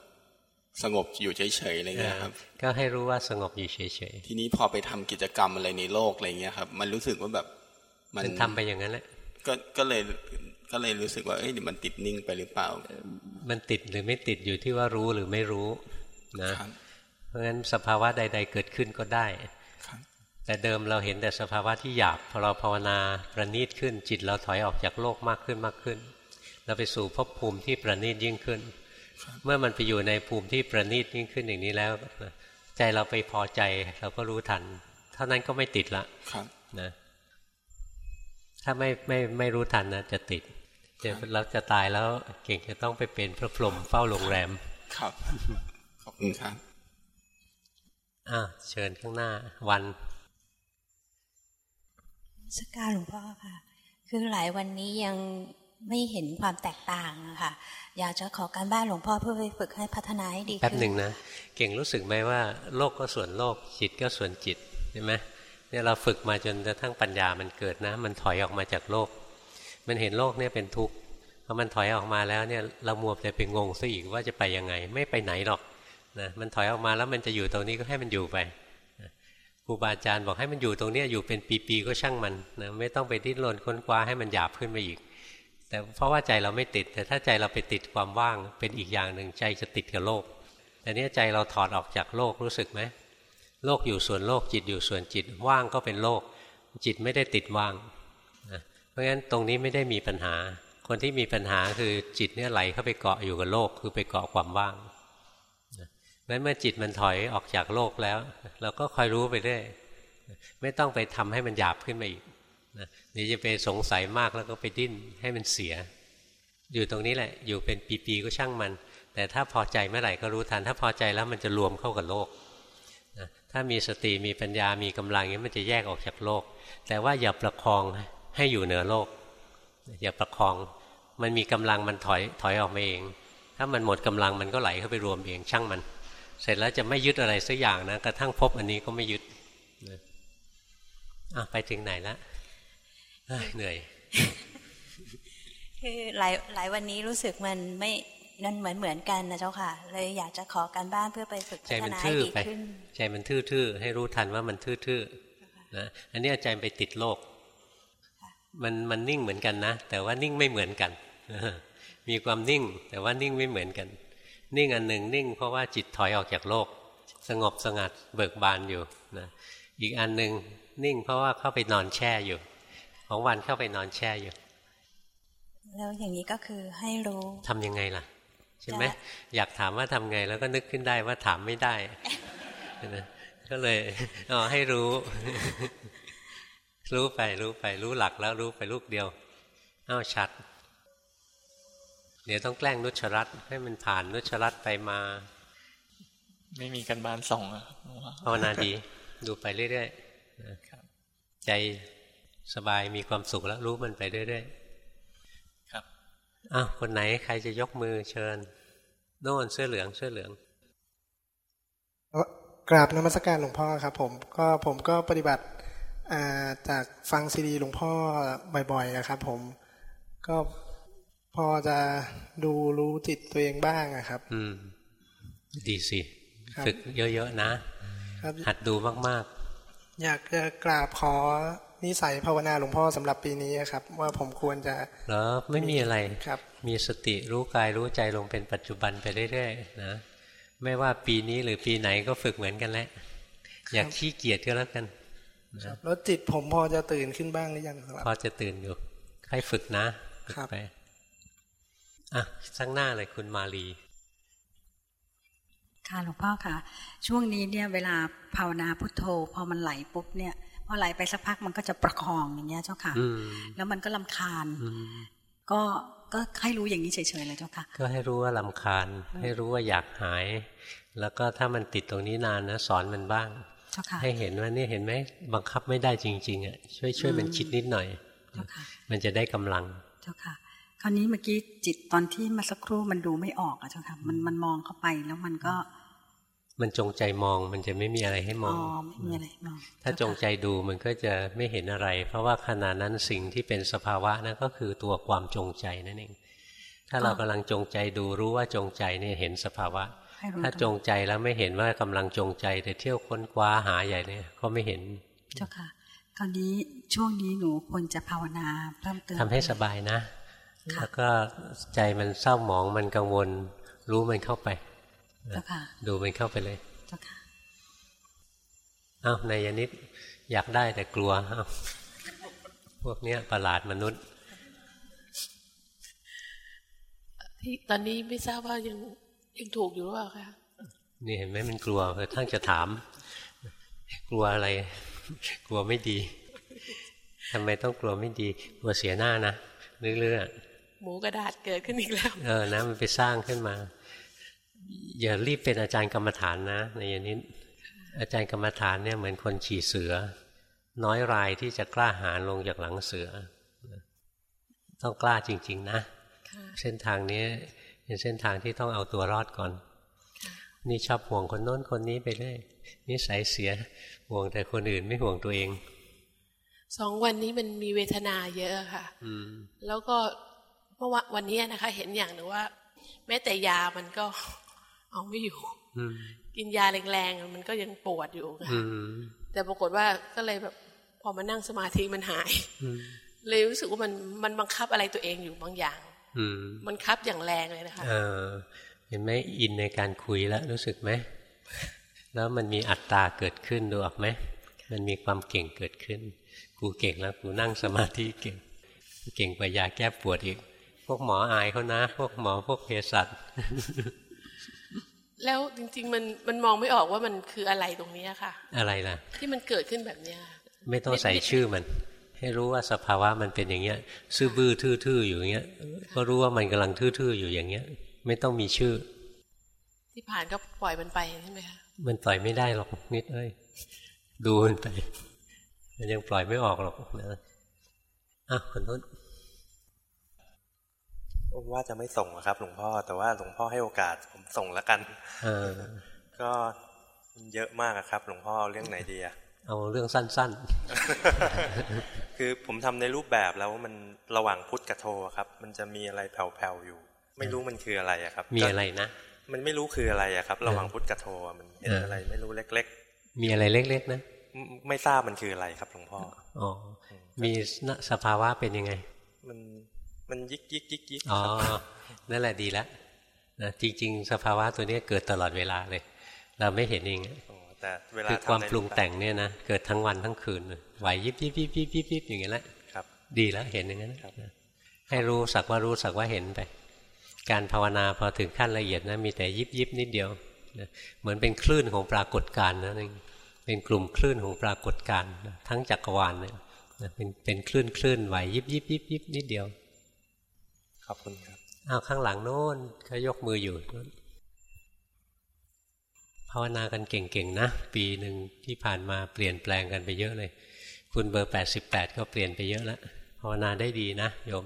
สงบอยู่เฉยๆอะไรเงี้ยครับ ก็ให้รู้ว่าสงบอยู่เฉยๆทีนี้พอไปทำกิจกรรมอะไรในโลกอะไรเงี้ยครับ มันรู้สึกว่าแบบ มันทำไปอย่างนั้นแหละก็ก็เลยก็เลยรู้สึกว่าเอ้ยมันติดนิ่งไปหรือเปล่า มันติดหรือไม่ติดอยู่ที่ว่ารู้หรือไม่รู้นะ เพราะฉะนั้นสภาวะใด ๆ เกิดขึ้นก็ได้ แต่เดิมเราเห็นแต่สภาวะที่หยาบพอเราภาวนาประณีตขึ้น จิตเราถอยออกจากโลกมากขึ้นมากขึ้น เราไปสู่ภพภูมิที่ประณีตยิ่งขึ้น เมื่อมันไปอยู่ในภูมิที่ประณีตยิ่งขึ้นอย่างนี้แล้วใจเราไปพอใจเราก็รู้ทัน เท่านั้นก็ไม่ติดละนะถ้าไม่ไม่ไม่รู้ทันนะจะติดเดี๋ยวเราจะตายแล้วเก่งจะต้องไปเป็นพระพรหมเฝ้าโรงแรม ครับ ขอบคุณครับ อ่าเชิญข้างหน้าวันสกการหลวงพ่อค่ะ คือหลายวันนี้ยังไม่เห็นความแตกต่างค่ะอยากจะขอการบ้านหลวงพ่อเพื่อไปฝึกให้พัฒนาให้ดีขึ้นแป๊บหนึ่งนะ เก่งรู้สึกไหมว่า โลกก็ส่วนโลก จิตก็ส่วนจิตใช่ไหมเนี่ยเราฝึกมาจนกระทั่งปัญญามันเกิดนะ มันถอยออกมาจากโลก มันเห็นโลกเนี่ยเป็นทุกข์พอมันถอยออกมาแล้วเนี่ยเรามัวแต่ไปงงซะอีกว่าจะไปยังไง ไม่ไปไหนหรอก นะมันถอยออกมาแล้วมันจะอยู่ตรงนี้ก็ให้มันอยู่ไปครูบาอาจารย์บอกให้มันอยู่ตรงนี้อยู่เป็นปีๆก็ช่างมันนะไม่ต้องไปดิ้นรนค้นคว้าให้มันหยาบขึ้นมาอีก แต่เพราะว่าใจเราไม่ติด แต่ถ้าใจเราไปติดความว่างเป็นอีกอย่างหนึ่งใจจะติดกับโลกแต่นี้ใจเราถอดออกจากโลกรู้สึกไหมโลกอยู่ส่วนโลกจิตอยู่ส่วนจิตว่างก็เป็นโลก จิตไม่ได้ติดว่างนะเพราะฉะนั้นตรงนี้ไม่ได้มีปัญหา คนที่มีปัญหาคือจิตเนี่ยไหลเข้าไปเกาะอยู่กับโลก คือไปเกาะความว่าง งั้นเมื่อจิตมันถอยออกจากโลกแล้ว เราก็คอยรู้ไปเรื่อยไม่ต้องไปทำให้มันหยาบขึ้นมาอีกนะนี่จะไปสงสัยมากแล้วก็ไปดิ้นให้มันเสีย อยู่ตรงนี้แหละ อยู่เป็นปีๆก็ช่างมัน แต่ถ้าพอใจเมื่อไหร่ก็รู้ทัน ถ้าพอใจแล้วมันจะรวมเข้ากับโลกนะถ้ามีสติมีปัญญามีกำลังนี้มันจะแยกออกจากโลก แต่ว่าอย่าประคองให้อยู่เหนือโลก อย่าประคอง มันมีกำลังมันถอยถอยออกมาเอง ถ้ามันหมดกำลังมันก็ไหลเข้าไปรวมเองช่างมัน เสร็จแล้วจะไม่ยึดอะไรสักอย่างนะกระทั่งพบอันนี้ก็ไม่ยึดอะไปถึงไหนละเหนื่อย คือหลายหลายวันนี้รู้สึกมันไม่นั่นเหมือนเหมือนกันนะเจ้าค่ะ เลยอยากจะขอการบ้านเพื่อไปฝึกพัฒนาให้ดีขึ้นใจมันทื่อๆให้รู้ทันว่ามันทื่อๆนะอันนี้ใจไปติดโลก มันมันนิ่งเหมือนกันนะแต่ว่านิ่งไม่เหมือนกันมีความนิ่ง แต่ว่านิ่งไม่เหมือนกัน นิ่งอันหนึ่งนิ่งเพราะว่าจิตถอยออกจากโลก สงบสงัดเบิกบานอยู่นะอีกอันหนึ่งนิ่งเพราะว่าเข้าไปนอนแช่อยู่ ของวันเข้าไปนอนแช่อยู่ แล้วอย่างนี้ก็คือให้รู้ทำยังไงล่ะ ใช่ไหมอยากถามว่าทำไงแล้วก็นึกขึ้นได้ว่าถามไม่ได้ก็เลยอ๋อให้รู้ รู้ไปรู้ไปรู้หลักแล้วรู้ไปลูกเดียวอ้าวชัด เดี๋ยวต้องแกล้งนุชรัตให้มันผ่านนุชรัตไปมา ไม่มีกันบ้านส่งอะภาวนาดีดูไปเรื่อยๆใจสบายมีความสุขแล้วรู้มันไปเรื่อยๆอ้าวคนไหนใครจะยกมือเชิญโน่นเสื้อเหลืองเสื้อเหลืองกราบนมัสการหลวงพ่อครับ ผมก็ผมก็ปฏิบัติจากฟังซีดีหลวงพ่อบ่อยๆครับ ผมก็ พอจะดูรู้จิตตัวเองบ้างครับ อืม ดีสิฝึกเยอะๆนะหัดดูมากๆ อยากจะกราบขอนิสัยภาวนาหลวงพ่อสำหรับปีนี้ครับ ว่าผมควรจะเหรอไม่มีอะไรครับ มีสติรู้กายรู้ใจลงเป็นปัจจุบันไปเรื่อยๆนะไม่ว่าปีนี้หรือปีไหนก็ฝึกเหมือนกันแหละอยากขี้เกียจก็แล้วกันแล้วจิตผมพอจะตื่นขึ้นบ้างหรือยังครับ พอจะตื่นอยู่ให้ฝึกนะฝึกไป อะสัางหน้าเลยคุณมาลีค่ะหลวงพ่อค่ะ ช่วงนี้เนี่ยเวลาภาวนาพุทโธ พอมันไหลปุ๊บเนี่ยพอไหลไปสักพักมันก็จะประคองอย่างเงี้ยเจ้าค่ะ แล้วมันก็ลำคาญก็ก็ให้รู้อย่างนี้เฉยๆเลยเจ้าค่ะ ก็ให้รู้ว่าลำคาญ ให้รู้ว่าอยากหาย แล้วก็ถ้ามันติดตรงนี้นานนะสอนมันบ้างให้เห็นว่านี่เห็นไหมบังคับไม่ได้จริง ๆอะช่วยช่วยมันคิดนิดหน่อยมันจะได้กำลังเจ้าค่ะ คราวนี้เมื่อกี้จิตตอนที่มาสักครู่มันดูไม่ออกอะเจ้าค่ะมันมันมองเข้าไปแล้วมันก็ มันจงใจมองมันจะไม่มีอะไรให้มองอ๋อไม่มีอะไรมอง ถ้าจงใจดูมันก็จะไม่เห็นอะไร เพราะว่าขณะนั้นสิ่งที่เป็นสภาวะนั่นก็คือตัวความจงใจนั่นเองถ้าเรากำลังจงใจดูรู้ว่าจงใจเนี่ยเห็นสภาวะ ถ้าจงใจแล้วไม่เห็นว่ากำลังจงใจแต่เที่ยวค้นคว้าหาใหญ่เนี่ยก็ไม่เห็น เจ้าค่ะคราวนี้ช่วงนี้หนูควรจะภาวนาเพิ่มเติมทำให้สบายนะ แล้วก็ใจมันเศร้าหมองมันกังวล รู้มันเข้าไปดูมันเข้าไปเลยจ้าค่ะอ้าวนายนิดอยากได้แต่กลัวอ้าพวกเนี้ยประหลาดมนุษย์ที่ตอนนี้ไม่ทราบว่ายังยังถูกอยู่หรือเปล่าคะนี่เห็นไหมมันกลัวเออทั้งจะถาม กลัวอะไร กลัวไม่ดีทำไมต้องกลัวไม่ดี กลัวเสียหน้านะเรื่อยๆ หมูกระดาษเกิดขึ้นอีกแล้ว เออนะมันไปสร้างขึ้นมา อย่ารีบเป็นอาจารย์กรรมฐานนะในยนี้อาจารย์กรรมฐานเนี่ยเหมือนคนขี่เสือ น้อยรายที่จะกล้าหาญลงจากหลังเสือ ต้องกล้าจริง ๆ นะเส้นทางนี้เป็นเส้นทางที่ต้องเอาตัวรอดก่อน นี่ชอบห่วงคนโน้นคนนี้ไปเลยนี่สายเสียห่วงแต่คนอื่นไม่ห่วงตัวเองสองวันนี้มันมีเวทนาเยอะค่ะแล้วก็ เมื่อวันนี้นะคะ เห็นอย่างหนึ่งว่า แม้แต่ยามันก็เอาไม่อยู่กินยาแรงๆมันก็ยังปวดอยู่ค่ะแต่ปรากฏว่าก็เลยแบบพอมานั่งสมาธิมันหายเลยรู้สึกว่ามันมันบังคับอะไรตัวเองอยู่บางอย่างมันคับอย่างแรงเลยนะคะเห็นไหมอินในการคุยแล้วรู้สึกไหมแล้วมันมีอัตตาเกิดขึ้นดูออกไหมมันมีความเก่งเกิดขึ้น กูเก่งแล้วกูนั่งสมาธิเก่ง เก่งกว่ายาแก้ปวดอีก พวกหมออายเขานะ พวกหมอพวกเภสัชแล้วจริง ๆ มันมันมองไม่ออกว่ามันคืออะไรตรงนี้ค่ะ อะไรล่ะ ที่มันเกิดขึ้นแบบเนี้ยไม่ต้องใส่ชื่อมัน ให้รู้ว่าสภาวะมันเป็นอย่างเงี้ย ซื่อบื้อทื่อๆอยู่อย่างเงี้ย ก็รู้ว่ามันกำลังทื่อๆอยู่อย่างเงี้ย ไม่ต้องมีชื่อ ที่ผ่านก็ปล่อยมันไปใช่ไหมคะมันปล่อยไม่ได้หรอกนิดเอ้ยดูมันไปมันยังปล่อยไม่ออกหรอกนะอะคนนู้น ว่าจะไม่ส่งครับ หลวงพ่อ แต่ว่าหลวงพ่อให้โอกาสผมส่งแล้วกัน เออ ก็เยอะมากครับ หลวงพ่อเรื่องไหนดีอะเอาเรื่องสั้นๆ คือผมทำในรูปแบบแล้วมันระหว่างพุทธกับโทครับ มันจะมีอะไรแผ่วๆอยู่ ไม่รู้มันคืออะไรอะครับ มีอะไรนะ มันไม่รู้คืออะไรอะครับ ระหว่างพุทธกับโทมันเห็นอะไร ไม่รู้เล็ก ๆ มีอะไรเล็ก ๆ นะๆไม่ทราบมันคืออะไรครับหลวงพ่อ อ๋อ มีสภาวะเป็นยังไง มัน มันยิกยิกยิกยิกอ๋อนั่นแหละดีแล้วนะจริง ๆ สภาวะตัวนี้เกิดตลอดเวลาเลย เราไม่เห็นเองแต่เวลาคือความปรุงแต่งเนี่ยนะเกิดทั้งวันทั้งคืนไหวยิบยิบยิบยิบยิบยิบอย่างเงี้ยแหละครับ ดีแล้วเห็นอย่างนั้นให้รู้สักว่ารู้สักว่าเห็นไป การภาวนาพอถึงขั้นละเอียดนะมีแต่ยิบยิบนิดเดียวเหมือนเป็นคลื่นของปรากฏการณ์นั่นเองเป็นกลุ่มคลื่นของปรากฏการณ์ทั้งจักรวาลเนี่ยเป็นเป็นคลื่นคลื่นไหวยิบยิบยิบยิบนิดเดียว ขอบคุณครับอ้าวข้างหลังโน้นเขายกมืออยู่ภาวนากันเก่งๆนะ ปีหนึ่งที่ผ่านมาเปลี่ยนแปลงกันไปเยอะเลย คุณเบอร์แปดสิบแปดก็เปลี่ยนไปเยอะแล้วภาวนาได้ดีนะโยม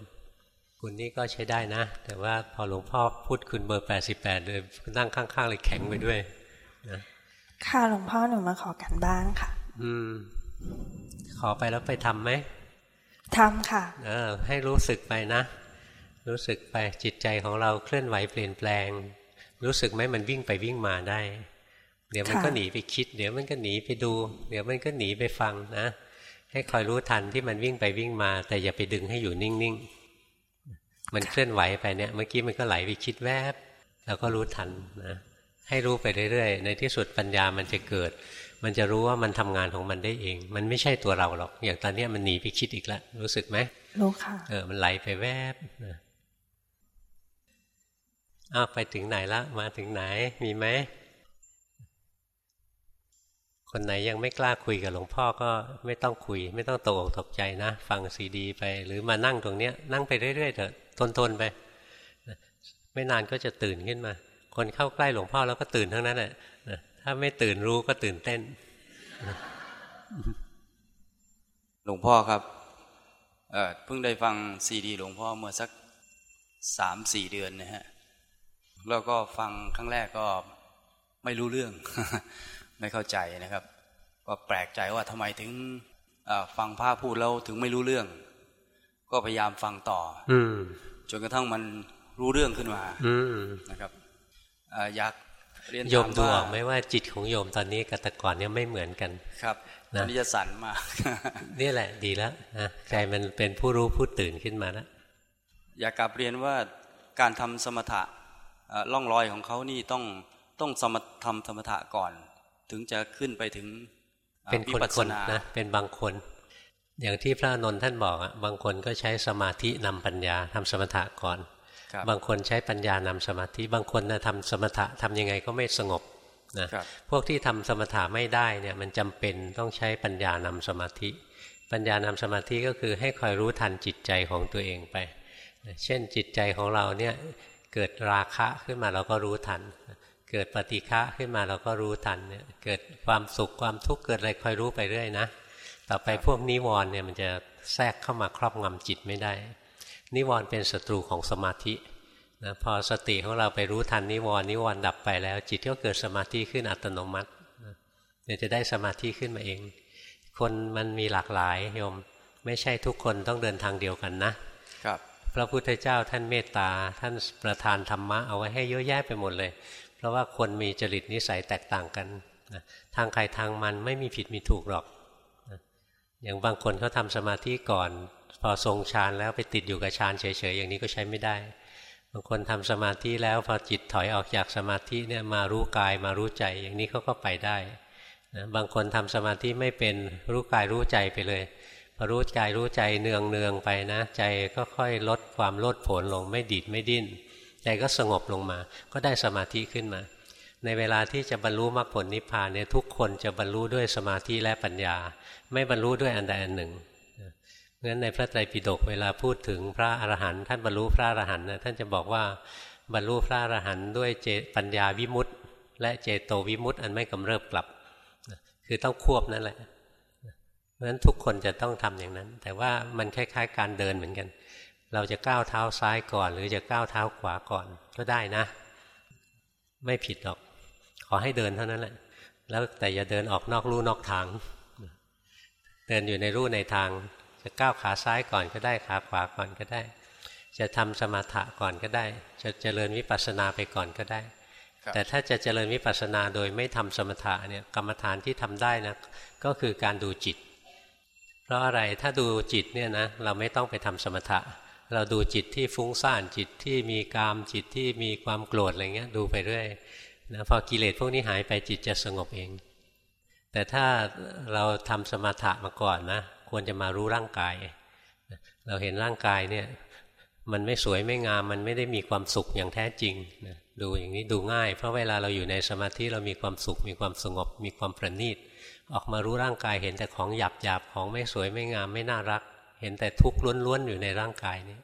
คุณนี่ก็ใช้ได้นะ แต่ว่าพอหลวงพ่อพูดคุณเบอร์แปดสิบแปดเลยนั่งข้างๆเลยแข็งไปด้วยนะค่ะหลวงพ่อหนูมาขอกันบ้านค่ะ อืม ขอไปแล้วไปทำไหมทำค่ะ เออ ให้รู้สึกไปนะ รู้สึกไปจิตใจของเราเคลื่อนไหวเปลี่ยนแปลง รู้สึกไหมมันวิ่งไปวิ่งมาได้ เดี๋ยวมันก็หนีไปคิด เดี๋ยวมันก็หนีไปดู เดี๋ยวมันก็หนีไปฟังนะ ให้คอยรู้ทันที่มันวิ่งไปวิ่งมา แต่อย่าไปดึงให้อยู่นิ่งๆมันเคลื่อนไหวไปเนี่ยเมื่อกี้มันก็ไหลไปคิดแวบแล้วก็รู้ทันนะให้รู้ไปเรื่อยๆ ในที่สุดปัญญามันจะเกิด มันจะรู้ว่ามันทำงานของมันได้เอง มันไม่ใช่ตัวเราหรอก อย่างตอนนี้มันหนีไปคิดอีกแล้วรู้สึกไหมรู้ค่ะ เออ มันไหลไปแวบนะ อ้าวไปถึงไหนละ มาถึงไหนมีไหม คนไหนยังไม่กล้าคุยกับหลวงพ่อก็ไม่ต้องคุย ไม่ต้องตกอกตกใจนะ ฟังซีดี ไป หรือมานั่งตรงเนี้ย นั่งไปเรื่อยๆเถอะทนๆไปไม่นานก็จะตื่นขึ้นมา คนเข้าใกล้หลวงพ่อแล้วก็ตื่นทั้งนั้นแหละถ้าไม่ตื่นรู้ก็ตื่นเต้น หลวงพ่อครับเพิ่งได้ฟังซีดี หลวงพ่อเมื่อสักสามสี่เดือนนะฮะ แล้วก็ฟังครั้งแรกก็ไม่รู้เรื่อง ไม่เข้าใจนะครับ ก็แปลกใจว่าทำไมถึงฟังพระพูดแล้วถึงไม่รู้เรื่อง ก็พยายามฟังต่อ อืจนกระทั่งมันรู้เรื่องขึ้นมา อืนะครับอยากเรียนโยมดูออกไหมว่าจิตของโยมตอนนี้กับแต่ก่อนเนี่ยไม่เหมือนกัน ครับตอนนี้จะสั่นมากนี่แหละดีแล้วนะใจมันเป็นผู้รู้ผู้ตื่นขึ้นมาแล้วอยากกลับเรียนว่าการทำสมถะ ล่องรอยของเขานี่ต้องต้องสมทำสมถะก่อน ถึงจะขึ้นไปถึงเป็นคนคนนะเป็นบางคน อย่างที่พระนนท์ท่านบอกอะบางคนก็ใช้สมาธินำปัญญาทำสมถะก่อนบางคนใช้ปัญญานำสมาธิบางคนนะทำสมถะทำยังไงก็ไม่สงบนะพวกที่ทำสมถะไม่ได้เนี่ยมันจำเป็นต้องใช้ปัญญานำสมาธิ ปัญญานำสมาธิก็คือให้คอยรู้ทันจิตใจของตัวเองไป เช่นจิตใจของเราเนี่ย เกิดราคะขึ้นมาเราก็รู้ทัน เกิดปฏิฆะขึ้นมาเราก็รู้ทันเนี่ยเกิดความสุขความทุกข์เกิดอะไรคอยรู้ไปเรื่อยนะ ต่อไปพวกนิวรณ์เนี่ยมันจะแทรกเข้ามาครอบงำจิตไม่ได้ นิวรณ์เป็นศัตรูของสมาธินะพอสติของเราไปรู้ทันนิวรณ์นิวรณ์ดับไปแล้ว จิตก็เกิดสมาธิขึ้นอัตโนมัติเนี่ยจะได้สมาธิขึ้นมาเอง คนมันมีหลากหลายโยม ไม่ใช่ทุกคนต้องเดินทางเดียวกันนะครับ พระพุทธเจ้าท่านเมตตา ท่านประทานธรรมะเอาไว้ให้เยอะแยะไปหมดเลย เพราะว่าคนมีจริตนิสัยแตกต่างกันนะทางใครทางมันไม่มีผิดมีถูกหรอกนะอย่างบางคนเขาทาสมาธิก่อน พอทรงฌานแล้วไปติดอยู่กับฌานเฉยๆอย่างนี้ก็ใช้ไม่ได้ บางคนทำสมาธิแล้วพอจิตถอยออกจากสมาธิเนี่ยมารู้กายมารู้ใจอย่างนี้เขาก็ไปได้นะบางคนทำสมาธิไม่เป็นรู้กายรู้ใจไปเลย รู้กายรู้ใจเนืองเนืองไปนะ ใจก็ค่อยลดความโลดโผนลงไม่ดิดไม่ดิ้น ใจก็สงบลงมา ก็ได้สมาธิขึ้นมา ในเวลาที่จะบรรลุมรรคผลนิพพานเนี่ยทุกคนจะบรรลุด้วยสมาธิและปัญญา ไม่บรรลุด้วยอันใดอันหนึ่งเพราะฉะนั้นในพระไตรปิฎกเวลาพูดถึงพระอรหันต์ท่านบรรลุพระอรหันต์ท่านจะบอกว่าบรรลุพระอรหันต์ด้วยเจปัญญาวิมุตต์และเจโตวิมุตต์อันไม่กำเริบกลับ คือต้องควบนั่นแหละ ราะฉะนั้นทุกคนจะต้องทำอย่างนั้น แต่ว่ามันคล้าย ๆ การเดินเหมือนกัน เราจะก้าวเท้าซ้ายก่อน หรือจะก้าวเท้าขวาก่อนก็ได้นะ ไม่ผิดหรอก ขอให้เดินเท่านั้นแหละ แล้วแต่อย่าเดินออกนอกลู่นอกทาง เดินอยู่ในรูในทาง จะก้าวขาซ้ายก่อนก็ได้ขาขวาก่อนก็ได้ จะทำสมาธิก่อนก็ได้ จะเจริญวิปัสสนาไปก่อนก็ได้แต่ถ้าจะเจริญวิปัสสนาโดยไม่ทำสมถะเนี่ยกรรมฐานที่ทำได้นะก็คือการดูจิต เพราะอะไรถ้าดูจิตเนี่ยนะเราไม่ต้องไปทำสมถะ เราดูจิตที่ฟุ้งซ่านจิตที่มีกามจิตที่มีความโกรธอะไรเงี้ยดูไปเรื่อยนะพอกิเลสพวกนี้หายไปจิตจะสงบเอง แต่ถ้าเราทำสมถะมาก่อนนะควรจะมารู้ร่างกาย เราเห็นร่างกายเนี่ยมันไม่สวยไม่งามมันไม่ได้มีความสุขอย่างแท้จริงนะดูอย่างนี้ดูง่าย เพราะเวลาเราอยู่ในสมาธิเรามีความสุข มีความสงบ มีความประณีต ออกมารู้ร่างกายเห็นแต่ของหยาบหยาบของไม่สวยไม่งามไม่น่ารัก เห็นแต่ทุกข์ล้วนๆอยู่ในร่างกายนี้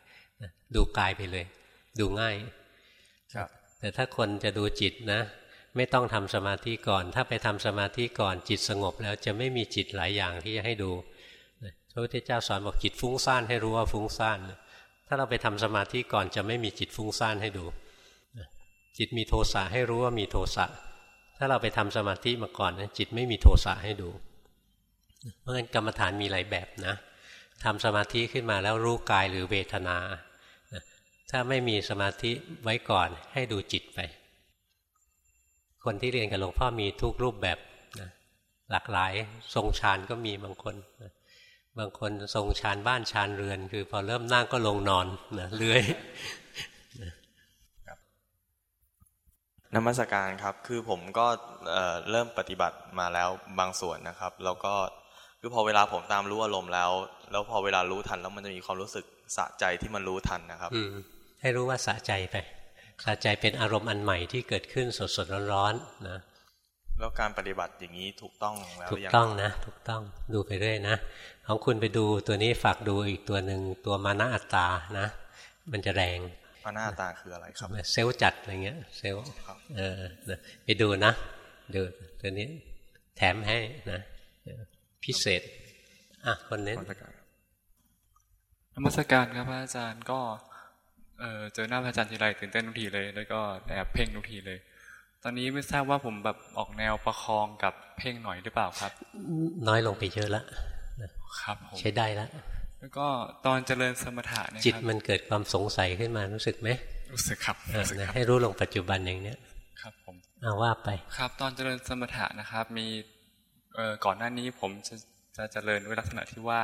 ดูกายไปเลย ดูง่ายแต่ถ้าคนจะดูจิตนะ ไม่ต้องทำสมาธิก่อน ถ้าไปทำสมาธิก่อนจิตสงบ แล้วจะไม่มีจิตหลายอย่างที่จะให้ดูพระพุทธเจ้าสอนบอกจิตฟุ้งซ่านให้รู้ว่าฟุ้งซ่านถ้าเราไปทำสมาธิก่อนจะไม่มีจิตฟุ้งซ่านให้ดูจิตมีโทสะให้รู้ว่ามีโทสะ ถ้าเราไปทำสมาธิมาก่อนนะจิตไม่มีโทสะให้ดู เพราะฉะนั้นกรรมฐานมีหลายแบบนะทำสมาธิขึ้นมาแล้วรู้กายหรือเวทนา ถ้าไม่มีสมาธิไว้ก่อนให้ดูจิตไป คนที่เรียนกับหลวงพ่อมีทุกรูปแบบนะหลากหลายทรงฌานก็มีบางคนนะบางคนทรงฌานบ้านฌานเรือน คือพอเริ่มนั่งก็ลงนอนนะเลื้อย นมัสการครับ คือผมก็เริ่มปฏิบัติมาแล้วบางส่วนนะครับ แล้วก็คือพอเวลาผมตามรู้อารมณ์แล้ว แล้วพอเวลารู้ทันแล้วมันจะมีความรู้สึกสะใจที่มันรู้ทันนะครับให้รู้ว่าสะใจไปสะใจเป็นอารมณ์อันใหม่ที่เกิดขึ้นสดสดร้อนๆนะแล้วการปฏิบัติอย่างนี้ถูกต้องแล้วถูกต้องนะ ถูกต้องดูไปเรื่อยนะของคุณไปดูตัวนี้ฝากดูอีกตัวหนึ่งตัวมานะอัตตานะ มันจะแรง มานะอัตตาคืออะไรครับ เซลล์จัดอะไรเงี้ย เซลล์เออไปดูนะดูตัวนี้แถมให้นะพิเศษ อะคนนี้นมัสการครับพระอาจารย์ก็เเจอหน้าพระอาจารย์ทีไรตื่นเต้นทุกทีเลย แล้วก็แอบเพ่งทุกทีเลย ตอนนี้ไม่ทราบว่าผมแบบออกแนวประคองกับเพ่งหน่อยหรือเปล่าครับ น้อยลงไปเยอะแล้วครับใช้ได้แล้ว แล้วก็ตอนเจริญสมถะเนี่ยจิตมันเกิดความสงสัยขึ้นมารู้สึกไหมรู้สึกครับให้รู้ลงปัจจุบันอย่างเนี้ยครับผมเอาว่าไปครับ ตอนเจริญสมถะนะครับ มีเออก่อนหน้านี้ผมจะจะเจริญด้วยลักษณะที่ว่า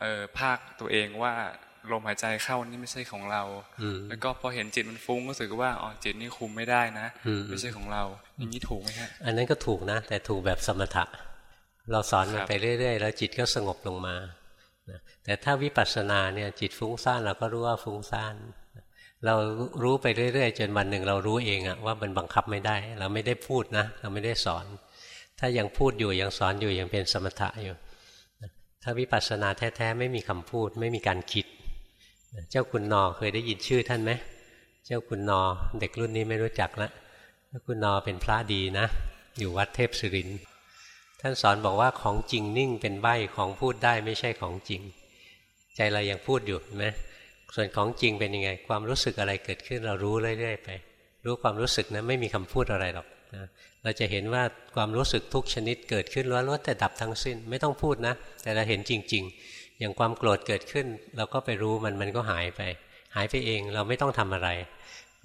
เออภาคตัวเองว่าลมหายใจเข้านี่ไม่ใช่ของเรา แล้วก็พอเห็นจิตมันฟุ้งก็รู้สึกว่าอ๋อจิตนี่คุมไม่ได้นะ ไม่ใช่ของเรา อย่างนี้ถูกไหมฮะอันนั้นก็ถูกนะ แต่ถูกแบบสมถะ เราสอนมันไปเรื่อยๆ แล้วจิตก็สงบลงมา แต่ถ้าวิปัสสนาเนี่ยจิตฟุ้งซ่านเราก็รู้ว่าฟุ้งซ่านเรารู้ไปเรื่อย ๆ จนวันหนึ่งเรารู้เองอะว่ามันบังคับไม่ได้ เราไม่ได้พูดนะ เราไม่ได้สอน ถ้ายังพูดอยู่ยังสอนอยู่ยังเป็นสมถะอยู่ถ้าวิปัสสนาแท้ๆไม่มีคำพูด ไม่มีการคิด เจ้าคุณนอเคยได้ยินชื่อท่านไหมเจ้าคุณนอเด็กรุ่นนี้ไม่รู้จักละเจ้าคุณนอเป็นพระดีนะ อยู่วัดเทพศิรินท่ ท่านสอนบอกว่าของจริงนิ่งเป็นใบของพูดได้ไม่ใช่ของจริง ใจเรายังพูดอยู่ไหมส่วนของจริงเป็นยังไง ความรู้สึกอะไรเกิดขึ้นเรารู้เรื่อยๆไป รู้ความรู้สึกนะไม่มีคำพูดอะไรหรอกนะเราจะเห็นว่าความรู้สึกทุกชนิดเกิดขึ้นล้วนๆแต่ดับทั้งสิ้นไม่ต้องพูดนะ แต่เราเห็นจริง ๆ อย่างความโกรธเกิดขึ้น เราก็ไปรู้มันมันก็หายไป หายไปเองเราไม่ต้องทำอะไร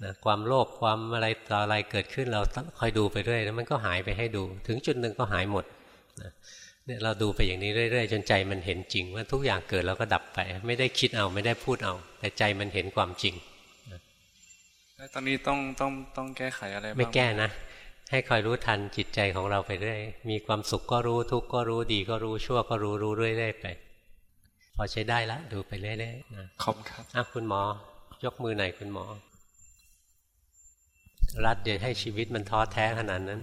นะความโลภความอะไรต่ออะไรเกิดขึ้นเราคอยดูไปเรื่อยแล้วมันก็หายไปให้ดู ถึงจุดหนึ่งก็หายหมด นะเนี่ยเราดูไปอย่างนี้เรื่อยๆจนใจมันเห็นจริง ว่าทุกอย่างเกิดแล้วก็ดับไป ไม่ได้คิดเอาไม่ได้พูดเอา แต่ใจมันเห็นความจริงแล้วตอนนี้ต้องต้องต้องแก้ไขอะไรบ้างไม่แก้นะให้คอยรู้ทันจิตใจของเราไปเรื่อยมีความสุขก็รู้ทุกข์ก็รู้ดีก็รู้ชั่วก็รู้รู้เรื่อยๆไป พอใช้ได้ละดูไปเรื่อยๆนะขอบครับอะคุณหมอ ยกมือไหนคุณหมอ รัดเดี๋ยวให้ชีวิตมันท้อแท้ขนาดนั้น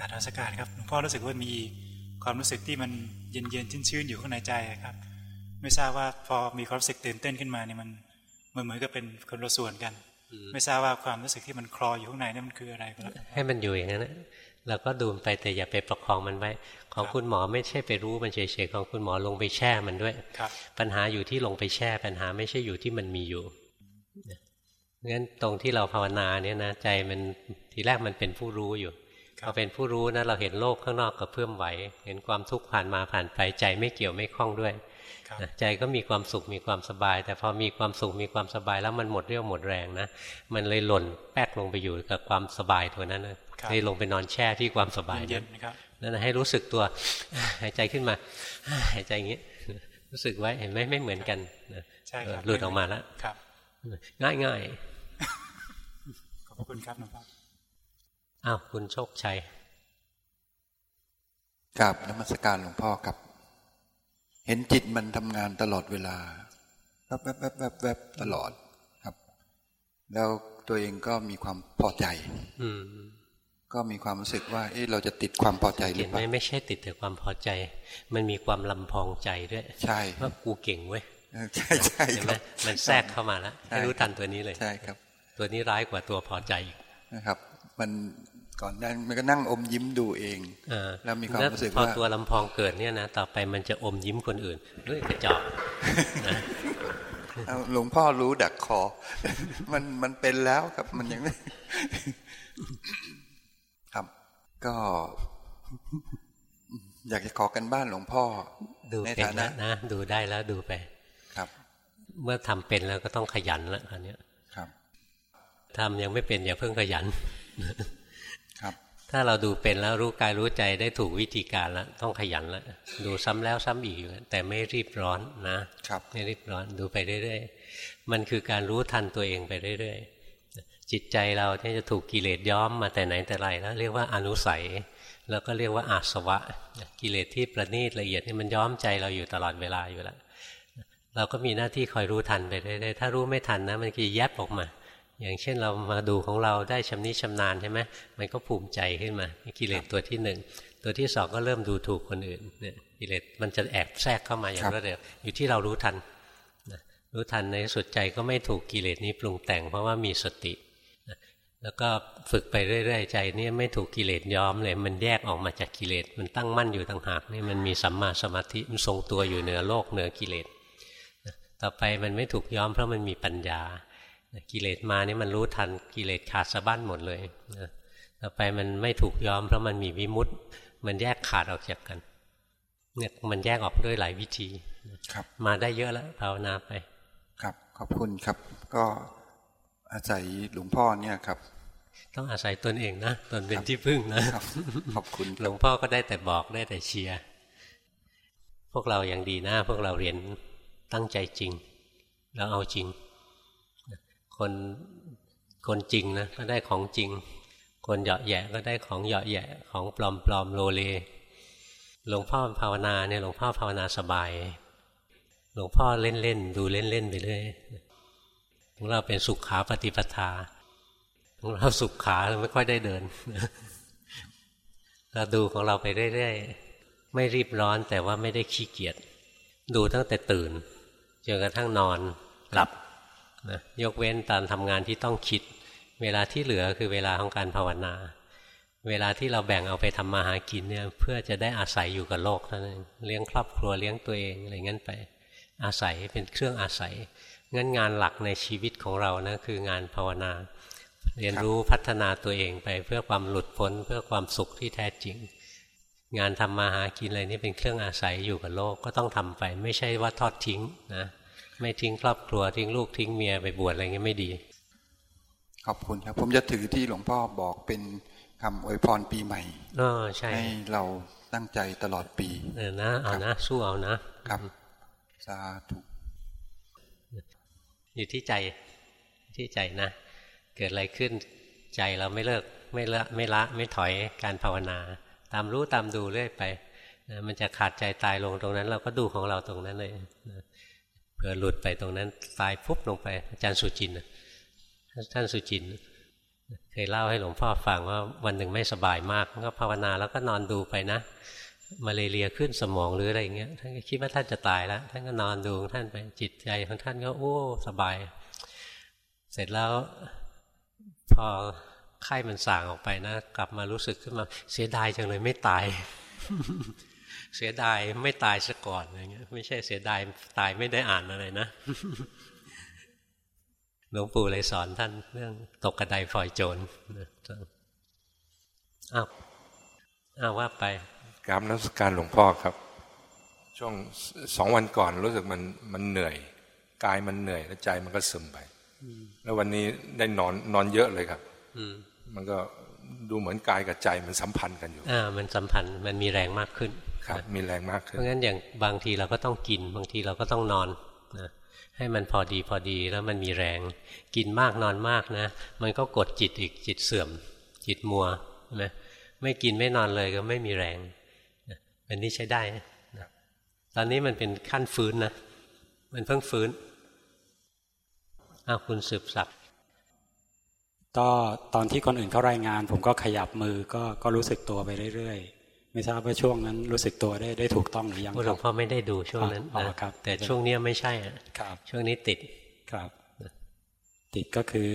การราชการครับหลวงพ่อรู้สึกว่ามีความรู้สึกที่มันเย็นๆชื้นๆอยู่ข้างในใจครับ ไม่ทราบว่าพอมีความรู้สึกตื่นเต้นขึ้นมาเนี่ยมันมันเหมือนกับเป็นคนละส่วนกัน ไม่ทราบว่าความรู้สึกที่มันคลออยู่ข้างในนี่มันคืออะไรก็แล้วให้มันอยู่อย่างนั้นเราก็ดูไปแต่อย่าไปประคองมันไว้ ของคุณหมอไม่ใช่ไปรู้มันเฉยๆของคุณหมอลงไปแช่มันด้วยปัญหาอยู่ที่ลงไปแช่ ปัญหาไม่ใช่อยู่ที่มันมีอยู่งั้นตรงที่เราภาวนาเนี่ยนะใจมันทีแรกมันเป็นผู้รู้อยู่ พอเป็นผู้รู้นะเราเห็นโลกข้างนอกกับเพื่อมไหว เห็นความทุกข์ผ่านมาผ่านไปใจไม่เกี่ยวไม่คล้องด้วยใจก็มีความสุขมีความสบาย แต่พอมีความสุขมีความสบายแล้วมันหมดเรี่ยวหมดแรงนะมันเลยหล่นแป๊กลงไปอยู่กับความสบายตัวนั้นเลยลงไปนอนแช่ที่ความสบายนั้นนั่นให้รู้สึกตัวหายใจขึ้นมาหายใจอย่างนี้รู้สึกไว้เห็นไหมไม่เหมือนกันหลุดออกมาแล้วง่ายง่ายขอบคุณครับหลวงพ่อ อ้าวคุณโชคชัยกับนมัสการหลวงพ่อครับ เห็นจิตมันทำงานตลอดเวลาแวบแวบแวบแวบแวบตลอดครับ แล้วตัวเองก็มีความพอใจ อืก็มีความรู้สึกว่า เอ๊ะเราจะติดความพอใจหรือเปล่าไม่ใช่ติดแต่ความพอใจ มันมีความลำพองใจด้วย ใช่ว่ากูเก่งเว้ยใช่ใช่ใช่ไหมมันแทรกเข้ามาแล้วให้รู้ทันตัวนี้เลยใช่ครับ ตัวนี้ร้ายกว่าตัวพอใจนะครับ มัน ก่อนนั้นมันก็นั่งอมยิ้มดูเองอแล้วมีความรู้สึกว่าพอตัวลำพองเกิดเนี่ยนะต่อไปมันจะอมยิ้มคนอื่นด้วยกระจอกหลวงพ่อรู้ดักคอ มันมันเป็นแล้วครับมันยังไม่ครับ ก็ อยากจะขอกันบ้านหลวงพ่อ ดูเป็นนะนะ ดูได้แล้วดูไป ครับ เมื่อทำเป็นแล้วก็ต้องขยันแล้วอันนี้ครับทำยังไม่เป็นอย่าเพิ่งขยัน ครับ ถ้าเราดูเป็นแล้วรู้กายรู้ใจได้ถูกวิธีการแล้วต้องขยันแล้วดูซ้ำแล้วซ้ำอีกแต่ไม่รีบร้อนนะครับไม่รีบร้อนดูไปเรื่อยๆมันคือการรู้ทันตัวเองไปเรื่อยๆจิตใจเราที่จะถูกกิเลสย้อมมาแต่ไหนแต่ไรแล้วเรียกว่าอนุสัยแล้วก็เรียกว่าอาสวะ กิเลสที่ประณีตละเอียดนี่มันย้อมใจเราอยู่ตลอดเวลาอยู่แล้วเราก็มีหน้าที่คอยรู้ทันไปเรื่อยๆถ้ารู้ไม่ทันนะ มันก็แยบออกมา อย่างเช่นเรามาดูของเราได้ชำนิชำนาญใช่ไหมมันก็ภูมิใจขึ้นมากิเลสตัวที่หนึ่งตัวที่สองก็เริ่มดูถูกคนอื่นเนี่ยกิเลสมันจะแอบแทรกเข้ามาอย่างรวดเร็วอยู่ที่เรารู้ทันรู้ทันในสุดใจก็ไม่ถูกกิเลสนี้ปรุงแต่งเพราะว่ามีสติแล้วก็ฝึกไปเรื่อยๆใจนี่ไม่ถูกกิเลสย้อมเลยมันแยกออกมาจากกิเลสมันตั้งมั่นอยู่ต่างหากนี่มันมีสัมมาสมาธิมันทรงตัวอยู่เหนือโลกเหนือกิเลสต่อไปมันไม่ถูกย้อมเพราะมันมีปัญญา กิเลสมานี่มันรู้ทันกิเลสขาดสะบั้นหมดเลยนะต่อไปมันไม่ถูกยอมเพราะมันมีวิมุตต์มันแยกขาดออกจากกันเนี่ยมันแยกออกด้วยหลายวิธีครับ มาได้เยอะแล้วภาวนาไป ครับขอบคุณครับ ก็อาศัยหลวงพ่อเนี่ยครับ ต้องอาศัยตนเองนะตนเป็นที่พึ่งนะขอบคุณหลวงพ่อก็ได้แต่บอกได้แต่เชียร์พวกเราอย่างดีนะ พวกเราเรียนตั้งใจจริงแล้วเอาจริง คนคนจริงนะก็ได้ของจริง คนเหยาะแยะก็ได้ของเหยาะแยะของปลอมปลอมโลเลหลวงพ่อภาวนาเนี่ยหลวงพ่อภาวนาสบาย หลวงพ่อเล่นเล่นดูเล่นเล่นไปเรื่อยของเราเป็นสุขขาปฏิปทาของเราสุขขาไม่ค่อยได้เดินเราดูของเราไปเรื่อยๆไม่รีบร้อนแต่ว่าไม่ได้ขี้เกียจดูตั้งแต่ตื่นจนกระทั่งนอนหลับ นะยกเว้นตอนทำงานที่ต้องคิด เวลาที่เหลือคือเวลาของการภาวนา เวลาที่เราแบ่งเอาไปทำมาหากินเนี่ยเพื่อจะได้อาศัยอยู่กับโลกเท่านั้นเลี้ยงครอบครัวเลี้ยงตัวเองอะไรเงี้ยไปอาศัยเป็นเครื่องอาศัยงั้นงานหลักในชีวิตของเรานะคืองานภาวนา เรียนรู้พัฒนาตัวเองไปเพื่อความหลุดพ้นเพื่อความสุขที่แท้จริง งานทำมาหากินอะไรนี่เป็นเครื่องอาศัยอยู่กับโลกก็ต้องทำไป ไม่ใช่ว่าทอดทิ้งนะ ไม่ทิ้งครอบครัวทิ้งลูกทิ้งเมียไปบวชอะไรเงี้ยไม่ดี ขอบคุณครับ ผมจะถือที่หลวงพ่อบอกเป็นคำอวยพรปีใหม่อ๋อใช่ ให้เราตั้งใจตลอดปี เออนะ เอานะ สู้เอานะ ครับ สาธุ อยู่ที่ใจ ที่ใจนะ เกิดอะไรขึ้นใจเราไม่เลิก ไม่ละ ไม่ละ ไม่ถอยการภาวนา ตามรู้ตามดูเรื่อยไป มันจะขาดใจตายลงตรงนั้น เราก็ดูของเราตรงนั้นเลย เผื่อหลุดไปตรงนั้นตายปุ๊บลงไป อาจารย์สุจินท่านสุจิน เคยเล่าให้หลวงพ่อฟังว่าวันหนึ่งไม่สบายมากก็ภาวนาแล้วก็นอนดูไปนะมาเลเรียขึ้นสมองหรืออะไรอย่างเงี้ยท่านก็คิดว่าท่านจะตายแล้วท่านก็นอนดูท่านไปจิตใจของท่านก็โอ้สบาย เสร็จแล้วพอไข้มันส่างออกไปนะ กลับมารู้สึกขึ้นมาเสียดายจังเลยไม่ตาย เสียดายไม่ตายซะก่อนอะไรเงี้ย ไม่ใช่เสียดายตายไม่ได้อ่านอะไรนะหลวงปู่เลยสอนท่านเรื่องตกกระไดฝอยโจรอ้าวอ้าวว่าไปกราบนักสการหลวงพ่อครับ ช่วงสองวันก่อนรู้สึกมันมันเหนื่อยกายมันเหนื่อยแล้วใจมันก็ซึมไปแล้ววันนี้ได้นอนนอนเยอะเลยครับมันก็ดูเหมือนกายกับใจมันสัมพันธ์กันอยู่อ่ามันสัมพันธ์มันมีแรงมากขึ้น ครับมีแรงมากขึ้นเพราะงั้นอย่างบางทีเราก็ต้องกิน บางทีเราก็ต้องนอนนะให้มันพอดีพอดีแล้วมันมีแรง กินมากนอนมากนะ มันก็กดจิตอีกจิตเสื่อม จิตมัวนะไม่กินไม่นอนเลยก็ไม่มีแรงอันนี้ใช้ได้นะตอนนี้มันเป็นขั้นฟื้นนะ มันเพิ่งฟื้นอ้าวคุณสืบศักดิ์ก็ตอนที่คนอื่นเขารายงาน ผมก็ขยับมือก็ก็รู้สึกตัวไปเรื่อยๆ ไม่ทราบว่าช่วงนั้นรู้สึกตัวได้ได้ถูกต้องหรือยังหลวงพ่อไม่ได้ดูช่วงนั้นนะครับ แต่ช่วงนี้ไม่ใช่อะช่วงนี้ติดครับ ติดก็คือ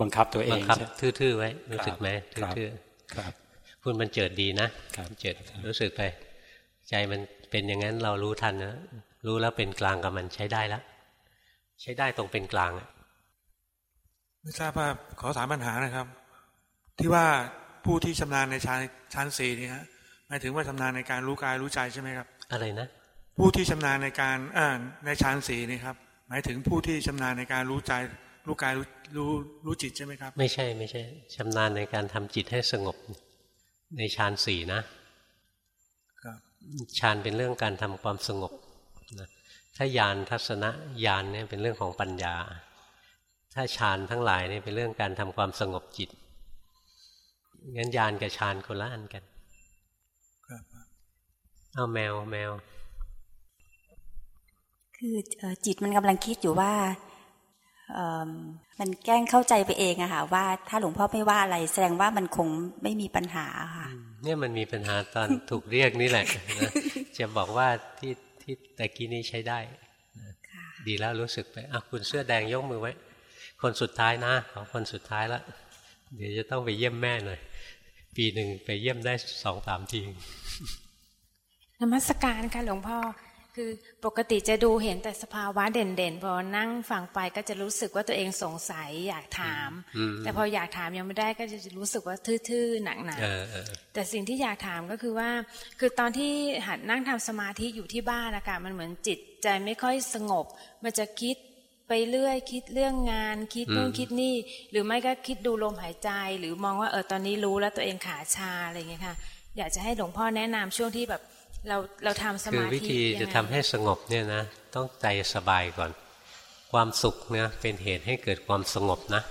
บังคับตัวเองบังคับทื่อๆไว้รู้สึกไหมทื่อๆครับคุณมันเจิดดีนะเจิดรู้สึกไป ใจมันเป็นอย่างนั้นเรารู้ทันนะรู้แล้วเป็นกลางกับมันใช้ได้แล้วใช้ได้ตรงเป็นกลางไม่ทราบว่าขอถามปัญหานะครับ ที่ว่าผู้ที่ชำนาญในชั้นชั้นสี่นี่ฮะ หมายถึงว่าชำนาญในการรู้กายรู้ใจใช่ไหมครับ อะไรนะ ผู้ที่ชำนาญในการอ่าในชั้นสี่นี่ครับ หมายถึงผู้ที่ชำนาญในการรู้ใจรู้กายรู้รู้รู้จิตใช่ไหมครับ ไม่ใช่ไม่ใช่ชำนาญในการทำจิตให้สงบในฌานสี่นะครับฌานเป็นเรื่องการทำความสงบนะถ้ายานทัศนะยานเนี่ยเป็นเรื่องของปัญญา ถ้าฌานทั้งหลายเนี่ยเป็นเรื่องการทำความสงบจิตงั้นยานกับฌานคนละอันกัน เอาแมวแมว คือจิตมันกำลังคิดอยู่ว่ามันแกล้งเข้าใจไปเองอะค่ะว่าถ้าหลวงพ่อไม่ว่าอะไร แสดงว่ามันคงไม่มีปัญหาค่ะ เนี่ยมันมีปัญหาตอนถูกเรียกนี่แหละจะบอกว่าที่ที่แต่กี้นี้ใช้ได้ดีแล้วรู้สึกไปอะคุณเสื้อแดงยกมือไว้ คนสุดท้ายนะ ของคนสุดท้ายแล้วเดี๋ยวจะต้องไปเยี่ยมแม่หน่อยปีหนึ่งไปเยี่ยมได้สองสามที นมัสการค่ะหลวงพ่อคือปกติจะดูเห็นแต่สภาวะเด่นๆ พอนั่งฟังไปก็จะรู้สึกว่าตัวเองสงสัยอยากถาม แต่พออยากถามยังไม่ได้ก็จะรู้สึกว่าทื่อๆหนักๆแต่สิ่งที่อยากถามก็คือว่า คือตอนที่หัดนั่งทำสมาธิอยู่ที่บ้านอากาศมันเหมือนจิตใจไม่ค่อยสงบ มันจะคิดไปเรื่อยคิดเรื่องงานคิดนู่นคิดนี่ หรือไม่ก็คิดดูลมหายใจ หรือมองว่าเออตอนนี้รู้แล้วตัวเองขาชาอะไรอย่างเงี้ยค่ะ อยากจะให้หลวงพ่อแนะนำช่วงที่แบบ เราเราทำสมาธิคือวิธีจะทำให้สงบเนี่ยนะต้องใจสบายก่อน ความสุขเนี่ยเป็นเหตุให้เกิดความสงบนะ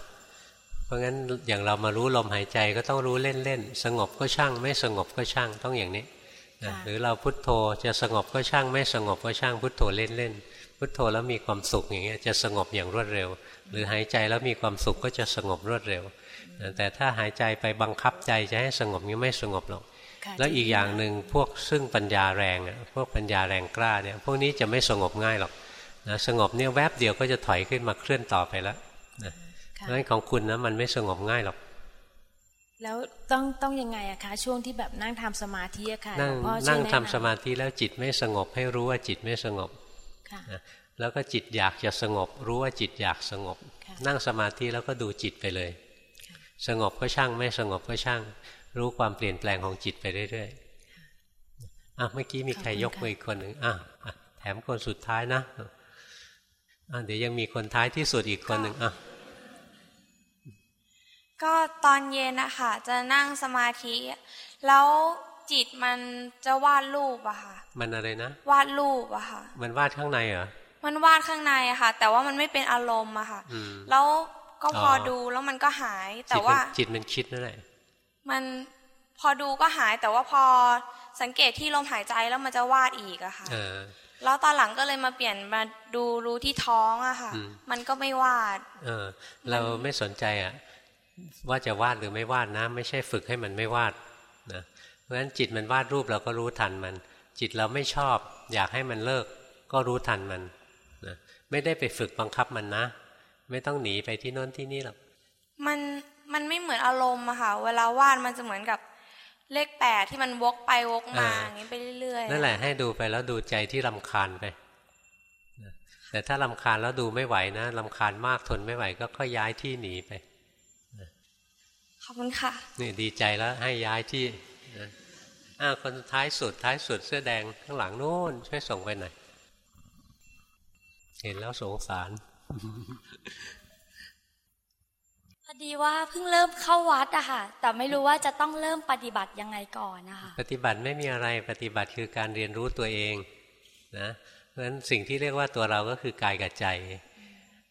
เพราะงั้นอย่างเรามารู้ลมหายใจก็ต้องรู้เล่นๆสงบก็ช่าง ไม่สงบก็ช่างต้องอย่างนี้นะหรือเราพุทโธจะสงบก็ช่าง ไม่สงบก็ช่างพุทโธเล่นๆพุทโธแล้วมีความสุขอย่างเงี้ยจะสงบอย่างรวดเร็ว หรือหายใจแล้วมีความสุขก็จะสงบรวดเร็ว แต่ถ้าหายใจไปบังคับใจจะให้สงบนี้ไม่สงบหรอก แล้วอีกอย่างหนึ่งพวกซึ่งปัญญาแรงพวกปัญญาแรงกล้าเนี่ยพวกนี้จะไม่สงบง่ายหรอกนะสงบเนี่ยแวบเดียวก็จะถอยขึ้นมาเคลื่อนต่อไปแล้วนะเพราะฉะนั้นของคุณนะมันไม่สงบง่ายหรอกแล้วต้องต้องยังไงอะคะ ช่วงที่แบบนั่งทำสมาธิอะค่ะนั่งนั่งทำสมาธิแล้วจิตไม่สงบให้รู้ว่าจิตไม่สงบนะแล้วก็จิตอยากจะสงบ รู้ว่าจิตอยากสงบ นั่งสมาธิแล้วก็ดูจิตไปเลย สงบก็ช่างไม่สงบก็ช่าง รู้ความเปลี่ยนแปลงของจิตไปเรื่อยๆอะเมื่อกี้มีใครยกมืออีกคนหนึ่งอะแถมคนสุดท้ายนะอะเดี๋ยวยังมีคนท้ายที่สุดอีกคนหนึ่งอะก็ตอนเย็นนะคะจะนั่งสมาธิ แล้วจิตมันจะวาดรูปอะค่ะ มันอะไรนะ วาดรูปอะค่ะ มันวาดข้างในเหรอ มันวาดข้างในอะค่ะ แต่ว่ามันไม่เป็นอารมณ์อะค่ะ แล้วก็พอดูแล้วมันก็หาย แต่ว่าจิตมันคิดนั่นแหละ มันพอดูก็หายแต่ว่าพอสังเกตที่ลมหายใจแล้วมันจะวาดอีกอะค่ะแล้วตอนหลังก็เลยมาเปลี่ยนมาดูรู้ที่ท้องอะค่ะ มันก็ไม่วาด เออ เราไม่สนใจอะว่าจะวาดหรือไม่วาดนะ ไม่ใช่ฝึกให้มันไม่วาดนะเพราะฉะนั้นจิตมันวาดรูปเราก็รู้ทันมัน จิตเราไม่ชอบ อยากให้มันเลิก ก็รู้ทันมันนะไม่ได้ไปฝึกบังคับมันนะ ไม่ต้องหนีไปที่โน้นที่นี่หรอกมัน มันไม่เหมือนอารมณ์อะค่ะ เวลาวาดมันจะเหมือนกับเลขแปดที่มันวกไปวกมาอย่างนี้ไปเรื่อยๆนั่นแหละให้ดูไปแล้วดูใจที่ลำคาญไปแต่ถ้าลำคาญแล้วดูไม่ไหวนะลำคาญมากทนไม่ไหว ก็ค่อยย้ายที่หนีไปขอบคุณค่ะนี่ดีใจแล้วให้ย้ายที่อ่าคนท้ายสุดท้ายสุดเสื้อแดงข้างหลังโน้นช่วยส่งไปหน่อยเห็นแล้วสงสารพอ ดีว่าเพิ่งเริ่มเข้าวัดอะค่ะ แต่ไม่รู้ว่าจะต้องเริ่มปฏิบัติยังไงก่อนนะคะปฏิบัติไม่มีอะไรปฏิบัติคือการเรียนรู้ตัวเองนะเพราะฉะนั้นสิ่งที่เรียกว่าตัวเราก็คือกายกับใจ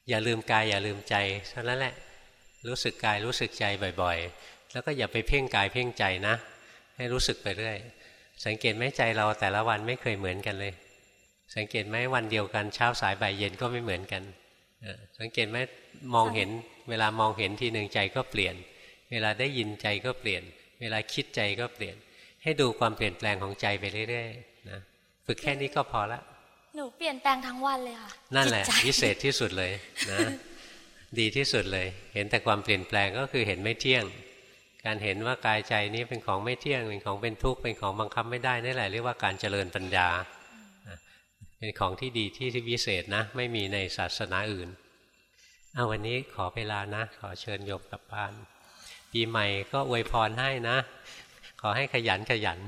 อย่าลืมกายอย่าลืมใจเท่านั้นแหละรู้สึกกายรู้สึกใจบ่อยๆ แล้วก็อย่าไปเพ่งกายเพ่งใจนะ ให้รู้สึกไปเรื่อยสังเกตไหมใจเราแต่ละวันไม่เคยเหมือนกันเลย สังเกตไหมวันเดียวกันเช้าสายบ่ายเย็นก็ไม่เหมือนกันสังเกตไหมมองเห็น เวลามองเห็นทีหนึ่งใจก็เปลี่ยน เวลาได้ยินใจก็เปลี่ยน เวลาคิดใจก็เปลี่ยน ให้ดูความเปลี่ยนแปลงของใจไปเรื่อยๆนะฝึกแค่นี้ก็พอละหนูเปลี่ยนแปลงทั้งวันเลยค่ะนั่นแหละพิเศษที่สุดเลยนะดีที่สุดเลย เห็นแต่ความเปลี่ยนแปลงก็คือเห็นไม่เที่ยง การเห็นว่ากายใจนี้เป็นของไม่เที่ยงเป็นของเป็นทุกข์เป็นของบังคับไม่ได้นี่แหละเรียกว่าการเจริญปัญญาเป็นของที่ดีที่ที่วิเศษนะ ไม่มีในศาสนาอื่น เอาวันนี้ขอเวลานะ ขอเชิญโยมกลับบ้าน ปีใหม่ก็อวยพรให้นะ ขอให้ขยันขยัน